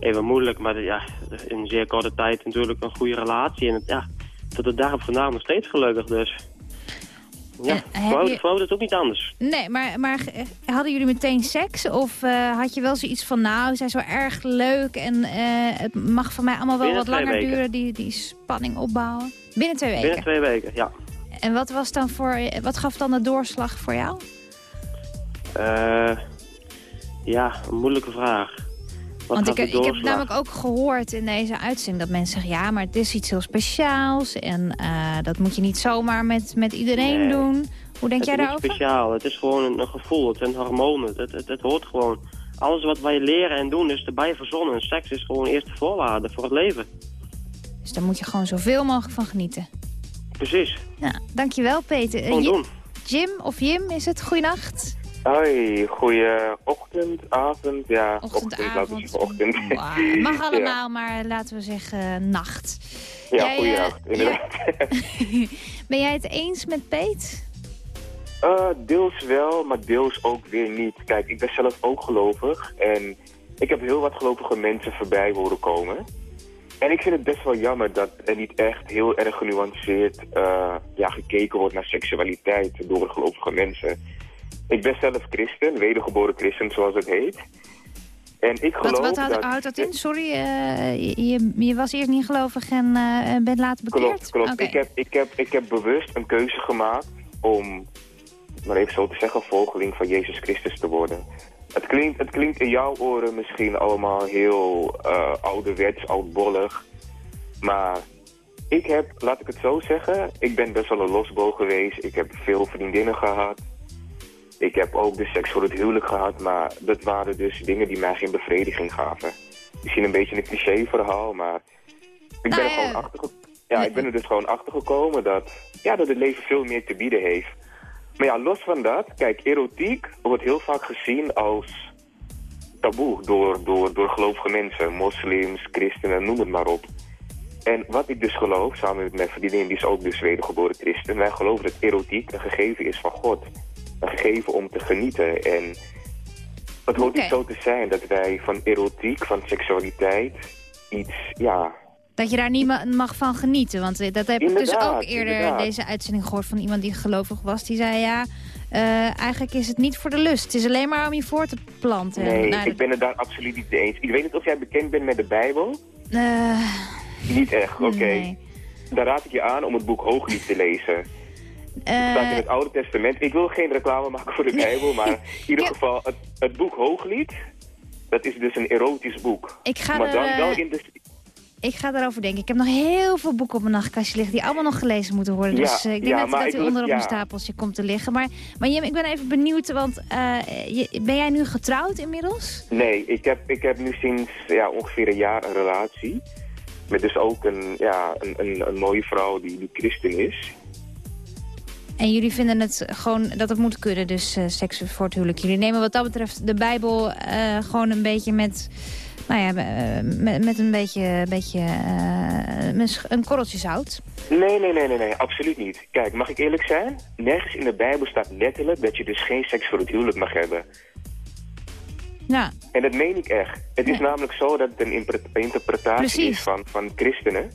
even moeilijk. Maar ja, in een zeer korte tijd natuurlijk een goede relatie. En het, ja, tot het daarop vandaan nog steeds gelukkig dus. Ja, heb wou, je- het ook niet anders. Nee, maar, maar eh, hadden jullie meteen seks? Of eh, had je wel zoiets van, nou, zij is wel erg leuk... en eh, het mag van mij allemaal wel Binnen wat langer weken. duren, die, die spanning opbouwen? Binnen twee weken? Binnen twee weken, ja. En wat, was dan voor, wat gaf dan de doorslag voor jou? Eh, ja, een moeilijke vraag. Want ik, ik heb namelijk ook gehoord in deze uitzending dat mensen zeggen... ja, maar het is iets heel speciaals en eh, dat moet je niet zomaar met, met iedereen Nee. doen. Hoe denk het jij is niet daarover? speciaal. Het is gewoon een, een gevoel. Het zijn hormonen. Het, het, het hoort gewoon. Alles wat wij leren en doen is erbij verzonnen. Seks is gewoon eerste voorwaarde voor het leven. Dus daar moet je gewoon zoveel mogelijk van genieten. Precies. Ja, dankjewel Peter. Eh, Gewoon Ji- doen. Jim of Jim, is het? Goeienacht. Hoi, goeie ochtend, avond, ja, Ochtend, ochtend, laten we avond. zeggen ochtend. Mag Ja. allemaal, maar laten we zeggen eh, nacht. Ja, Jij, goeie eh, nacht, inderdaad. Ben jij het eens met Peet? Eh, deels wel, maar deels ook weer niet. Kijk, ik ben zelf ook gelovig en ik heb heel wat gelovige mensen voorbij horen komen. En ik vind het best wel jammer dat er niet echt heel erg genuanceerd ja, gekeken wordt naar seksualiteit door gelovige mensen. Ik ben zelf christen, wedergeboren christen zoals het heet. En ik geloof Wat, wat houdt, dat... houdt dat in? Sorry, eh, je, was eerst niet gelovig en eh, bent later bekeerd? Klopt, klopt. Ik, heb, ik, heb, ik heb bewust een keuze gemaakt om, maar even zo te zeggen, volgeling van Jezus Christus te worden. Het klinkt, het klinkt in jouw oren misschien allemaal heel eh ouderwets, oudbollig. Maar ik heb, laat ik het zo zeggen, ik ben best wel een losbol geweest. Ik heb veel vriendinnen gehad. Ik heb ook de seks voor het huwelijk gehad, maar dat waren dus dingen die mij geen bevrediging gaven. Misschien een beetje een cliché verhaal, maar ik ben Nou er gewoon achter ja, ik ben er dus gewoon achter gekomen dat, ja, dat het leven veel meer te bieden heeft. Maar ja, los van dat, kijk, erotiek wordt heel vaak gezien als taboe door, door, door gelovige mensen, moslims, christenen, noem het maar op. En wat ik dus geloof, samen met mijn vriendin, die is ook dus wedergeboren christen, wij geloven dat erotiek een gegeven is van God. Een gegeven om te genieten. En het hoort niet zo te zijn dat wij van erotiek, van seksualiteit, iets, ja, Dat je daar niet ma- mag van genieten. Want eh, dat heb ik dus ook eerder inderdaad. deze uitzending gehoord van iemand die gelovig was. Die zei ja, eh, eigenlijk is het niet voor de lust. Het is alleen maar om je voor te planten. Nee, Nou, ik ben het daar absoluut niet eens. Ik weet niet of jij bekend bent met de Bijbel. eh, Niet echt, oké. Nee. Dan raad ik je aan om het boek Hooglied te lezen. Staat in het Oude Testament. Ik wil geen reclame maken voor de Bijbel, maar in ieder geval, het, het boek Hooglied, dat is dus een erotisch boek. Ik ga maar dan eh, wel in de... ik ga erover denken. Ik heb nog heel veel boeken op mijn nachtkastje liggen... die allemaal nog gelezen moeten worden. Ja, dus eh, ik denk ja, dat, dat onder op een stapeltje komt te liggen. Maar, maar Jim, ik ben even benieuwd, want je, ben jij nu getrouwd inmiddels? Nee, ik heb, ik heb nu sinds ja, ongeveer een jaar een relatie. Met dus ook een, ja, een, een, een mooie vrouw die, die christen is. En jullie vinden het gewoon dat het moet kunnen, dus eh, seks voor het huwelijk. Jullie nemen wat dat betreft de Bijbel eh, gewoon een beetje met... Nou ja, eh, met, met een beetje, beetje een korreltje zout. Nee, nee, nee, nee, nee, absoluut niet. Kijk, mag ik eerlijk zijn? Nergens in de Bijbel staat letterlijk dat je dus geen seks voor het huwelijk mag hebben. Ja, En dat meen ik echt. Het is namelijk zo dat het een interpretatie Precies. is van, van christenen.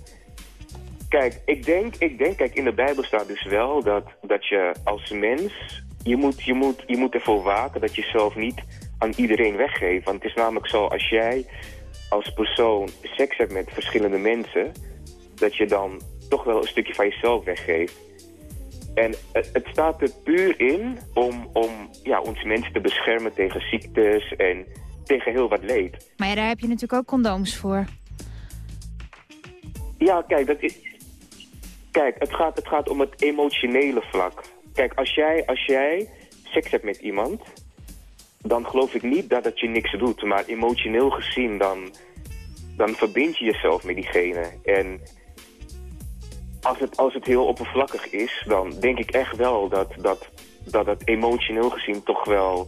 Kijk, ik denk, ik denk, kijk, in de Bijbel staat dus wel dat, dat je als mens, je moet, je, moet, je moet ervoor waken dat je zelf niet aan iedereen weggeeft. Want het is namelijk zo, als jij als persoon seks hebt met verschillende mensen, dat je dan toch wel een stukje van jezelf weggeeft. En het, staat er puur in om, om ja, ons mensen te beschermen tegen ziektes en tegen heel wat leed. maar ja, daar heb je natuurlijk ook condooms voor. Ja, kijk, dat is... Kijk, het gaat, het gaat om het emotionele vlak. Kijk, als jij, als jij seks hebt met iemand, dan geloof ik niet dat het je niks doet. Maar emotioneel gezien, dan, dan verbind je jezelf met diegene. En als het, als het heel oppervlakkig is, dan denk ik echt wel dat, dat, dat het emotioneel gezien toch wel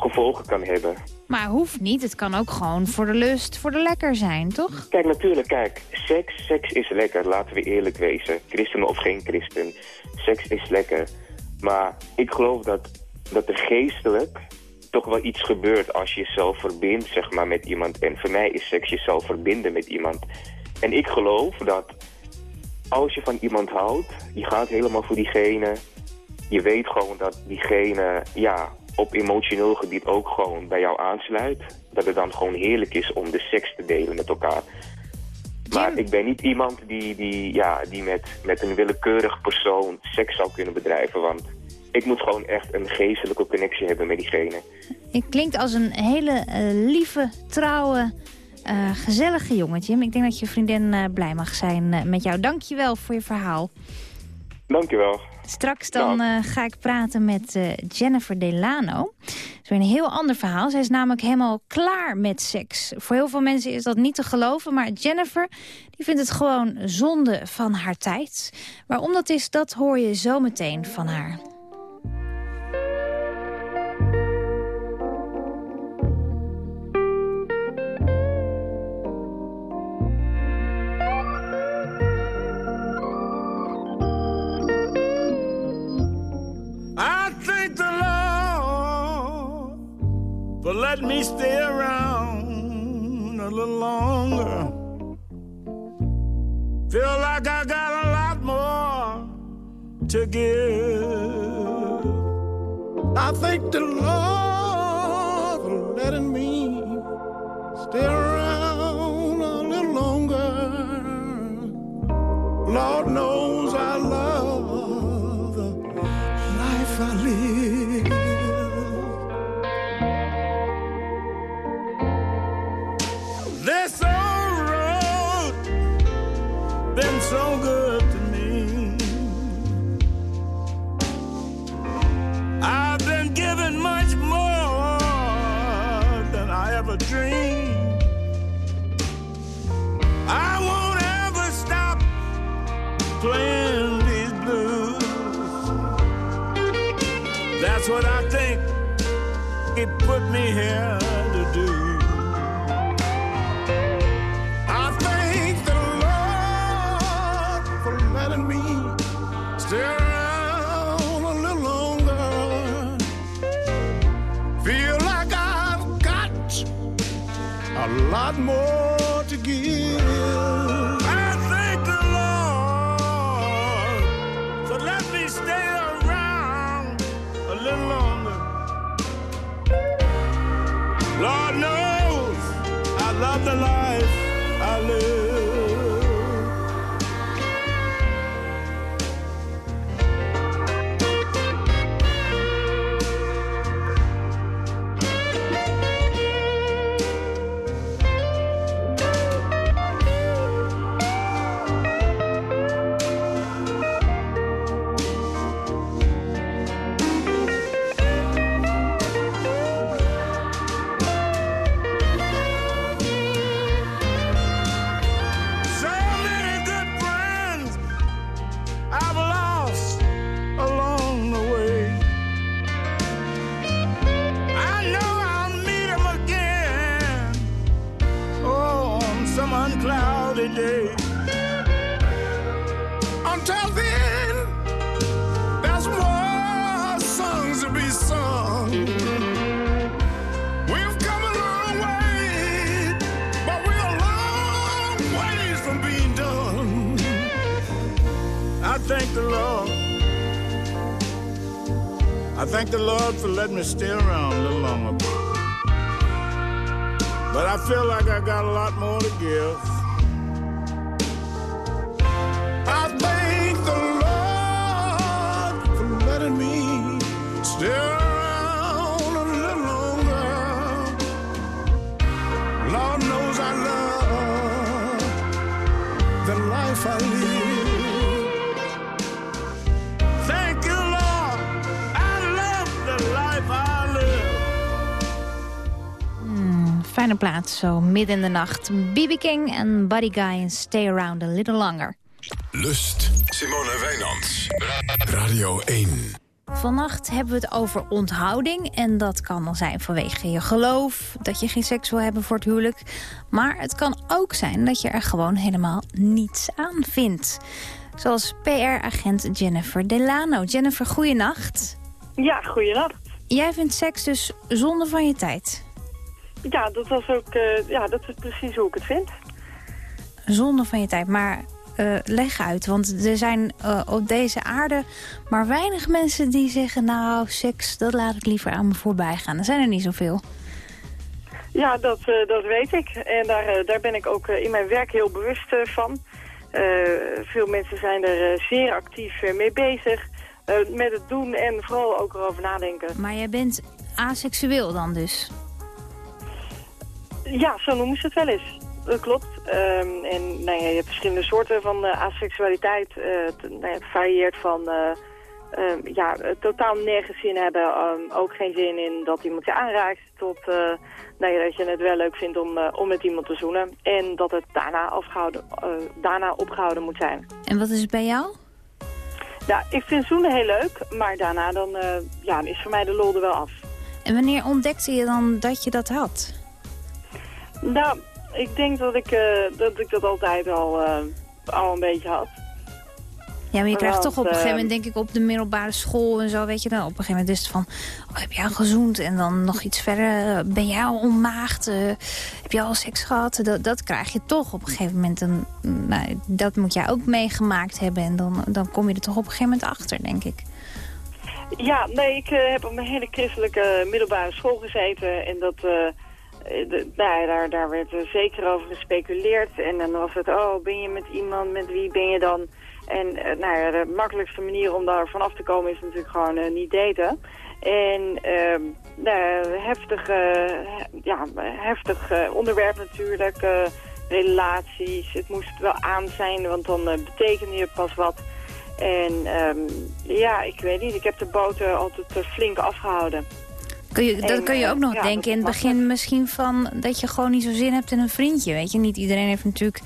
gevolgen kan hebben. Maar hoeft niet, het kan ook gewoon voor de lust, voor de lekker zijn, toch? Kijk, natuurlijk, kijk. Seks, seks is lekker, laten we eerlijk wezen. Christen of geen christen. Seks is lekker. Maar ik geloof dat, dat er geestelijk toch wel iets gebeurt als je jezelf verbindt, zeg maar, met iemand. En voor mij is seks jezelf verbinden met iemand. En ik geloof dat als je van iemand houdt, je gaat helemaal voor diegene. Je weet gewoon dat diegene, ja, op emotioneel gebied ook gewoon bij jou aansluit. Dat het dan gewoon heerlijk is om de seks te delen met elkaar. Maar ik ben niet iemand die, die, ja, die met, met een willekeurig persoon seks zou kunnen bedrijven. Want ik moet gewoon echt een geestelijke connectie hebben met diegene. Je klinkt als een hele eh, lieve, trouwe, eh, gezellige jongen, Jim. Ik denk dat je vriendin eh, blij mag zijn met jou. Dank je wel voor je verhaal. Dankjewel. Straks dan eh, ga ik praten met eh, Jennifer Delano. Dat is weer een heel ander verhaal. Zij is namelijk helemaal klaar met seks. Voor heel veel mensen is dat niet te geloven. Maar Jennifer die vindt het gewoon zonde van haar tijd. Waarom dat is, dat hoor je zo meteen van haar. Letting me stay around a little longer. Feel like I got a lot more to give. I thank the Lord for letting me stay around here for letting me stay around a little longer. But I feel like I got a lot more to give. Zo midden in de nacht. BB King en Buddy Guy en Stay Around a Little Longer. Lust. Simone Wijnands. Radio 1. Vannacht hebben we het over onthouding. En dat kan dan zijn vanwege je geloof, dat je geen seks wil hebben voor het huwelijk. Maar het kan ook zijn dat je er gewoon helemaal niets aan vindt. Zoals PR-agent Jennifer Delano. Jennifer, goeienacht. Ja, goeienacht. Jij vindt seks dus zonde van je tijd. Ja, dat was ook, eh, ja, dat is precies hoe ik het vind. Zonde van je tijd, maar eh, leg uit. Want er zijn eh, op deze aarde maar weinig mensen die zeggen... nou, seks, dat laat ik liever aan me voorbij gaan. Er zijn er niet zoveel. Ja, dat, dat weet ik. En daar, daar ben ik ook in mijn werk heel bewust van. Veel mensen zijn er zeer actief mee bezig. met het doen en vooral ook erover nadenken. Maar jij bent aseksueel dan dus? Ja, zo noemen ze het wel eens. Dat klopt. Ehm, en nou ja, je hebt verschillende soorten van eh, aseksualiteit. Eh, het, nou ja, varieert van eh, ehm, ja, eh, totaal nergens zin hebben, ehm, ook geen zin in dat iemand je aanraakt, tot eh, nou ja, dat je het wel leuk vindt om, eh, om met iemand te zoenen. En dat het daarna, afgehouden, eh, daarna opgehouden moet zijn. En wat is het bij jou? Ja, ik vind zoenen heel leuk, maar daarna dan, eh, ja, is voor mij de lol er wel af. En wanneer ontdekte je dan dat je dat had? Nou, ik denk dat ik, eh, dat, ik dat altijd al, eh, al een beetje had. Ja, maar je krijgt Want, toch op een gegeven eh, moment, denk ik, op de middelbare school en zo, weet je dan. Op een gegeven moment is het van, oh, heb jij al gezoend? En dan nog iets verder, ben jij al onmaagd? Heb je al seks gehad? Dat, dat krijg je toch op een gegeven moment. En, nou, dat moet jij ook meegemaakt hebben. En dan, dan kom je er toch op een gegeven moment achter, denk ik. Ja, nee, ik heb op een hele christelijke middelbare school gezeten. En dat, de- nou daar, daar werd er zeker over gespeculeerd. En dan was het, oh, ben je met iemand, met wie ben je dan? En eh, nou ja, de makkelijkste manier om daar vanaf te komen is natuurlijk gewoon eh, niet daten. En nou, ja, heftig, eh, eh, onderwerp natuurlijk. eh, relaties, het moest wel aan zijn, want dan eh, betekende je pas wat. En ehm, ja, ik weet niet, ik heb de boten altijd eh, flink afgehouden. Kun je, dat En, kun je eh, ook nog ja, denken in het begin misschien van dat je gewoon niet zo zin hebt in een vriendje. Weet je, niet iedereen heeft natuurlijk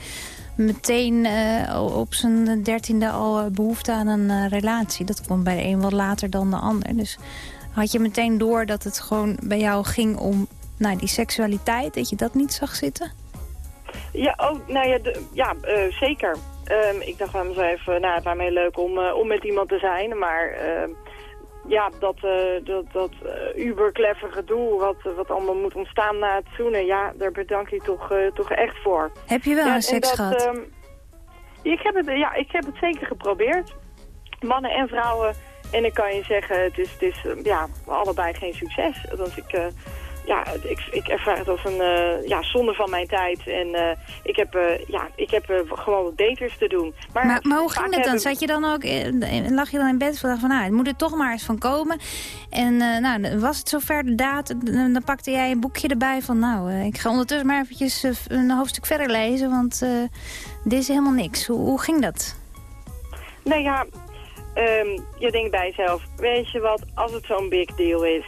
meteen eh, op zijn dertiende al eh, behoefte aan een relatie. Dat komt bij de een wat later dan de ander. Dus had je meteen door dat het gewoon bij jou ging om nou, die seksualiteit, dat je dat niet zag zitten? Ja, oh, nou ja, de- ja zeker. Ehm, ik dacht bij mezelf, nou, het lijkt mij leuk om, om met iemand te zijn, maar ehm, ja, dat, eh, dat, dat eh, uber clever gedoe wat, wat allemaal moet ontstaan na het zoenen, ja, daar bedank ik toch, eh, toch echt voor. Heb je wel Ja, een en seks dat, gehad? ehm, ik, heb het, ja, ik heb het zeker geprobeerd. Mannen en vrouwen. En ik kan je zeggen, het is, het is eh, ja, allebei geen succes. Want ik, eh, ja, ik, ik ervaar het als een eh, ja, zonde van mijn tijd. En eh, ik heb, eh, ja, ik heb gewoon wat beters te doen. Maar, Maar, maar hoe ging dat dan? hebben- Zat je dan ook, lag je dan in bed van, van nou, het moet er toch maar eens van komen. En nou, was het zover de daad, dan pakte jij een boekje erbij van, nou, ik ga ondertussen maar eventjes een hoofdstuk verder lezen, want dit is helemaal niks. Hoe, hoe ging dat? Nou ja, ehm, je denkt bij jezelf, weet je wat, als het zo'n big deal is...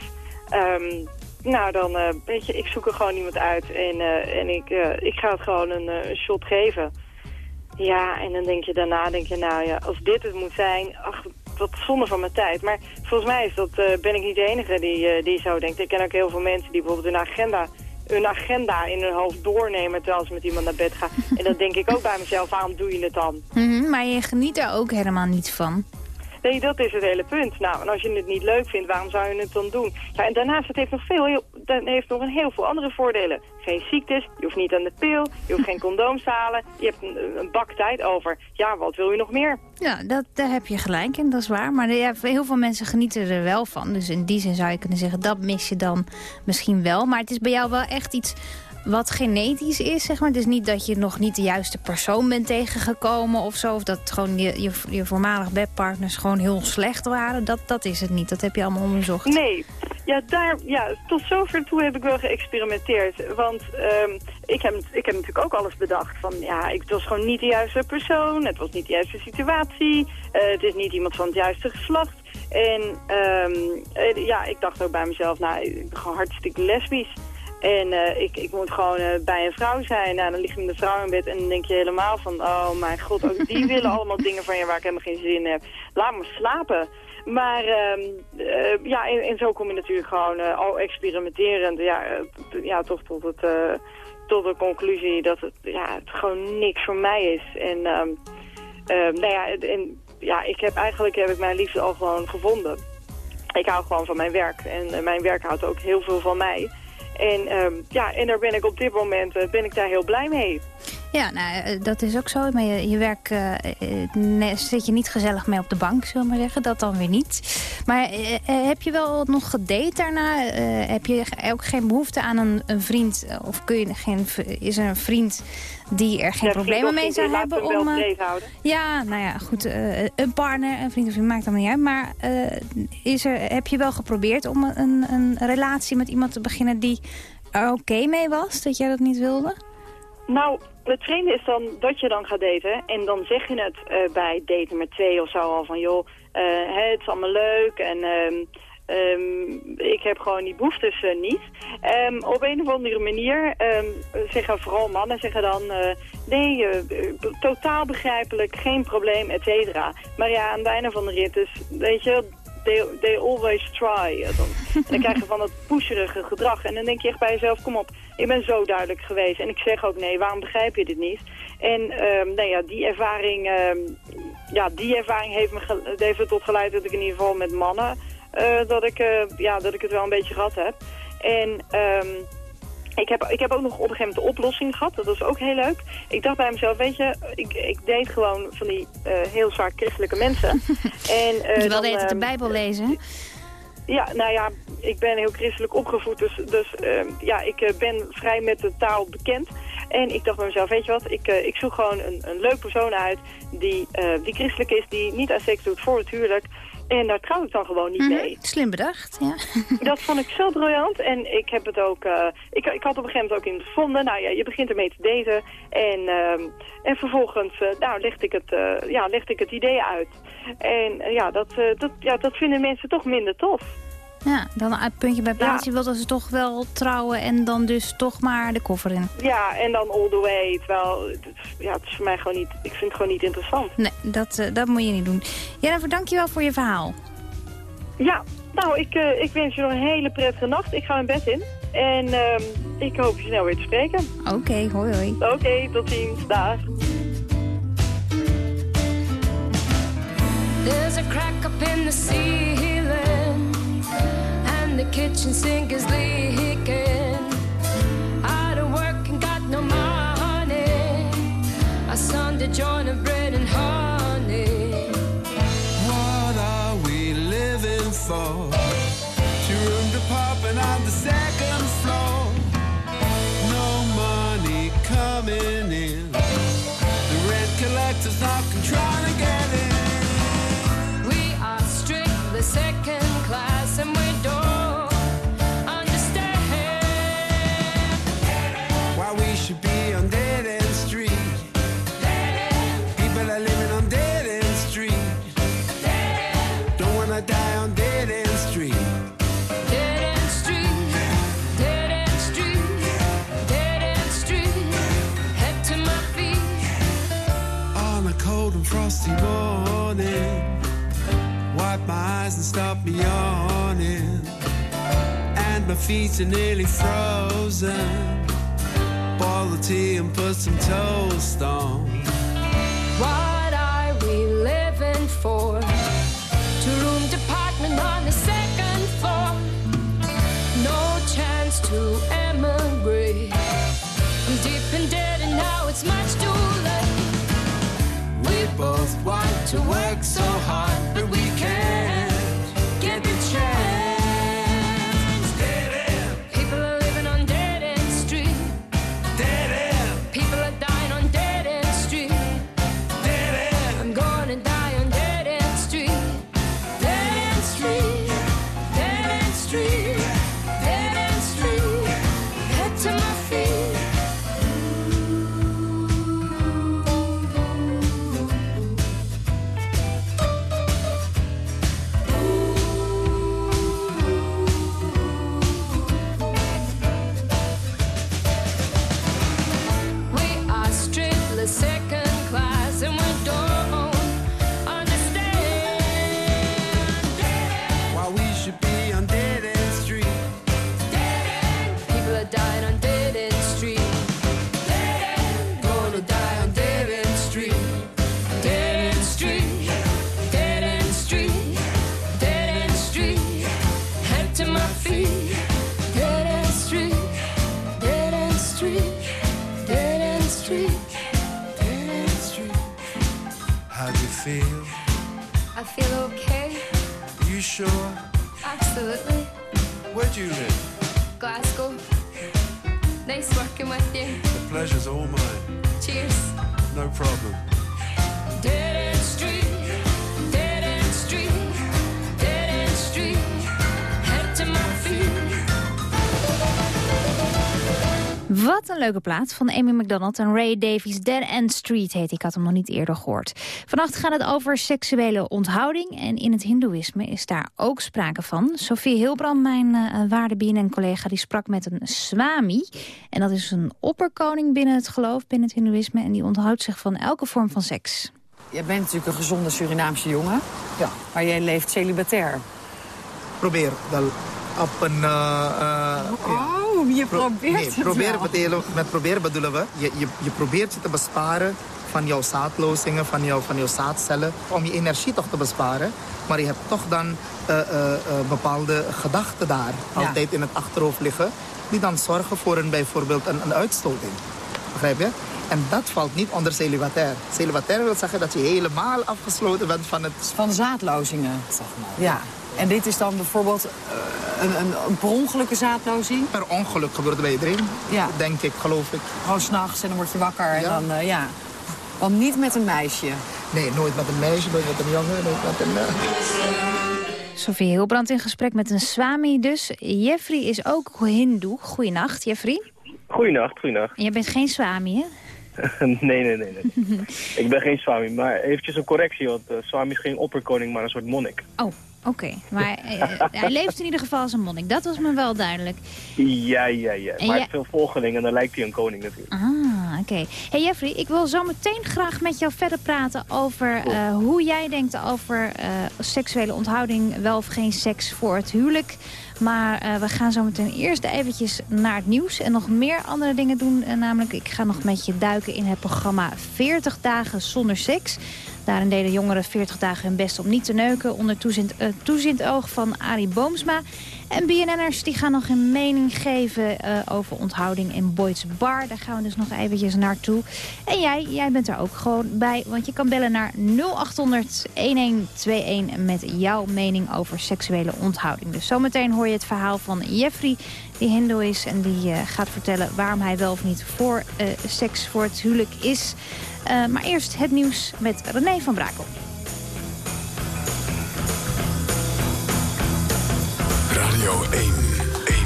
ehm, nou, dan, eh, weet je, ik zoek er gewoon iemand uit en, eh, en ik, eh, ik ga het gewoon een, shot geven. Ja, en dan denk je daarna, denk je, nou ja, als dit het moet zijn, ach, wat zonde van mijn tijd. Maar volgens mij is dat, ben ik niet de enige die, die zo denkt. Ik ken ook heel veel mensen die bijvoorbeeld hun agenda hun agenda in hun hoofd doornemen terwijl ze met iemand naar bed gaan. En dan denk ik ook bij mezelf, waarom doe je het dan? Mhm, maar je geniet er ook helemaal niet van. Nee, dat is het hele punt. Nou, en als je het niet leuk vindt, waarom zou je het dan doen? En daarnaast, het heeft nog, veel, heel, heeft nog een heel veel andere voordelen. Geen ziektes, je hoeft niet aan de pil, je hoeft geen condooms te halen. Je hebt een, een bak tijd over. Ja, wat wil je nog meer? Ja, dat, daar heb je gelijk in, dat is waar. Maar ja, heel veel mensen genieten er wel van. Dus in die zin zou je kunnen zeggen, dat mis je dan misschien wel. Maar het is bij jou wel echt iets wat genetisch is, zeg maar. Dus niet dat je nog niet de juiste persoon bent tegengekomen of zo. Of dat gewoon je, je, voormalig bedpartners gewoon heel slecht waren. Dat, dat is het niet. Dat heb je allemaal onderzocht. Nee, ja, daar, ja, tot zover toe heb ik wel geëxperimenteerd. Want ehm, ik, heb, ik heb natuurlijk ook alles bedacht. Van, ja, ik, was gewoon niet de juiste persoon. Het was niet de juiste situatie. eh, het is niet iemand van het juiste geslacht. En ehm, eh, ja, ik dacht ook bij mezelf, nou, ik ben gewoon hartstikke lesbisch. En eh, ik, ik moet gewoon eh, bij een vrouw zijn. Nou, dan lig je met een vrouw in bed en dan denk je helemaal van... oh mijn god, ook die willen allemaal dingen van je waar ik helemaal geen zin in heb. Laat me slapen. Maar ehm, eh, ja, en, en zo kom je natuurlijk gewoon al experimenterend... Ja, ja, toch tot, het, tot de conclusie dat het, ja, het gewoon niks voor mij is. En ehm, ehm, nou ja, en, ja, ik heb eigenlijk heb ik mijn liefde al gewoon gevonden. Ik hou gewoon van mijn werk. En mijn werk houdt ook heel veel van mij. En ehm, ja, en daar ben ik op dit moment eh, ben ik daar heel blij mee. Ja, nou, eh, dat is ook zo. Maar je, je werk ne- zit je niet gezellig mee op de bank, zullen we maar zeggen. Dat dan weer niet. Maar heb je wel nog gedate daarna? Heb je ook geen behoefte aan een, een vriend? Of kun je geen, is er een vriend die er geen Ja, problemen mee zou hebben? Om, ja, nou ja, goed. een partner, een vriend of vriend, maakt allemaal niet uit. Maar is er, heb je wel geprobeerd om een, een relatie met iemand te beginnen die er oké mee was? Dat jij dat niet wilde? Nou, het vreemde is dan dat je dan gaat daten en dan zeg je het eh, bij daten met twee of zo al van joh, eh, het is allemaal leuk en ehm, ehm, ik heb gewoon die behoeftes eh, niet. Ehm, op een of andere manier zeggen vooral mannen zeggen dan nee, totaal begrijpelijk, geen probleem, et cetera. Maar ja, aan het einde van de rit is, weet je, they, they always try. Dan, dan krijg je van dat pusherige gedrag. En dan denk je echt bij jezelf, kom op, ik ben zo duidelijk geweest. En ik zeg ook nee, waarom begrijp je dit niet? En ehm, nou ja, die ervaring, ehm, ja, die ervaring heeft, me heeft er tot geleid dat ik in ieder geval met mannen, eh, dat, ik, eh, ja, dat ik het wel een beetje gehad heb. En... ehm, ik heb, ik heb ook nog op een gegeven moment de oplossing gehad. Dat was ook heel leuk. Ik dacht bij mezelf, weet je, ik, ik deed gewoon van die eh, heel zwaar christelijke mensen. en, wel dan, de hele tijd de Bijbel lezen. Ja, nou ja, ik ben heel christelijk opgevoed, dus, dus ehm, ja, ik eh, ben vrij met de taal bekend. En ik dacht bij mezelf, weet je wat, ik, eh, ik zoek gewoon een, een leuk persoon uit die, eh, die christelijk is, die niet aan seks doet voor het huwelijk. En daar trouw ik dan gewoon niet Mhm, mee. Slim bedacht, ja. Dat vond ik zo briljant. En ik heb het ook. eh, ik, ik had op een gegeven moment ook iemand gevonden. Nou ja, je begint ermee te daten. En, ehm, en vervolgens uh, nou, legde, ik het, uh, ja, legde ik het idee uit. En ja, dat, dat, ja, dat vinden mensen toch minder tof. Ja, dan uit puntje bij paaltje ja. wilden ze toch wel trouwen en dan dus toch maar de koffer in. Ja, en dan all the way. Terwijl, ja, het is voor mij gewoon niet, ik vind het gewoon niet interessant. Nee, dat, uh, dat moet je niet doen. Jennifer, dank je wel voor je verhaal. Ja, nou, ik, uh, ik wens je nog een hele prettige nacht. Ik ga mijn bed in. En uh, ik hoop je snel weer te spreken. Oké, okay, hoi hoi. Oké, okay, tot ziens. Dag. There's a crack up in the ceiling sink is feet are nearly frozen. Boil the tea and put some toast on. Leuke plaat van Amy McDonald en Ray Davies. Dead End Street heet. Ik had hem nog niet eerder gehoord. Vannacht gaat het over seksuele onthouding. En in het hindoeïsme is daar ook sprake van. Sophie Hilbrand, mijn eh, waarde BNN-collega, die sprak met een swami. En dat is een opperkoning binnen het geloof, binnen het hindoeïsme. En die onthoudt zich van elke vorm van seks. Jij bent natuurlijk een gezonde Surinaamse jongen. Ja. Maar jij leeft celibatair. probeer wel op een... eh, Oh, je pro- probeert nee, het betekenen- met proberen bedoelen we, je, je, je probeert je te besparen van jouw zaadlozingen, van, jouw van jouw zaadcellen, om je energie toch te besparen. Maar je hebt toch dan eh, bepaalde gedachten daar Ja. altijd in het achterhoofd liggen, die dan zorgen voor een, bijvoorbeeld een, een uitstoting. Begrijp je? En dat valt niet onder celibatair. Celibatair wil zeggen dat je helemaal afgesloten bent van het... Van zaadlozingen. Ja. En dit is dan bijvoorbeeld eh, een, een, een per ongelukke zaadlozing? Per ongeluk gebeurt bij iedereen, Ja. denk ik, geloof ik. Gewoon s'nachts en dan word je wakker en Ja. dan, eh, ja. Want niet met een meisje. Nee, nooit met een meisje, nooit met een jongen, nooit met een... eh, Sophie Hilbrand in gesprek met een swami dus. Jeffrey is ook hindoe. Goeienacht, Jeffrey. Goeienacht, goeienacht. Jij bent geen swami, hè? nee, nee, nee, nee. ik ben geen swami, maar eventjes een correctie, want swami is geen opperkoning, maar een soort monnik. Oh, oké. Maar eh, hij leeft in ieder geval als een monnik. Dat was me wel duidelijk. Ja, ja, ja. En Maar heeft veel volgelingen en dan lijkt hij een koning natuurlijk. Ah, oké. Hey Jeffrey, ik wil zo meteen graag met jou verder praten over eh, hoe jij denkt over eh, seksuele onthouding, wel of geen seks voor het huwelijk. Maar eh, we gaan zo meteen eerst eventjes naar het nieuws en nog meer andere dingen doen. Eh, namelijk, ik ga nog met je duiken in het programma 40 dagen zonder seks. Daarin deden jongeren 40 dagen hun best om niet te neuken... onder toeziend, eh, toeziend oog van Arie Boomsma. En BNN'ers die gaan nog een mening geven eh, over onthouding in Boyd's Bar. Daar gaan we dus nog eventjes naartoe. En jij, jij bent er ook gewoon bij, want je kan bellen naar 0800-1121... met jouw mening over seksuele onthouding. Dus zometeen hoor je het verhaal van Jeffrey, die hindoe is... en die eh, gaat vertellen waarom hij wel of niet voor seks voor het huwelijk is... Eh, maar eerst het nieuws met René van Brakel. Radio 1. 1.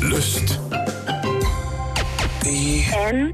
1. Lust. En?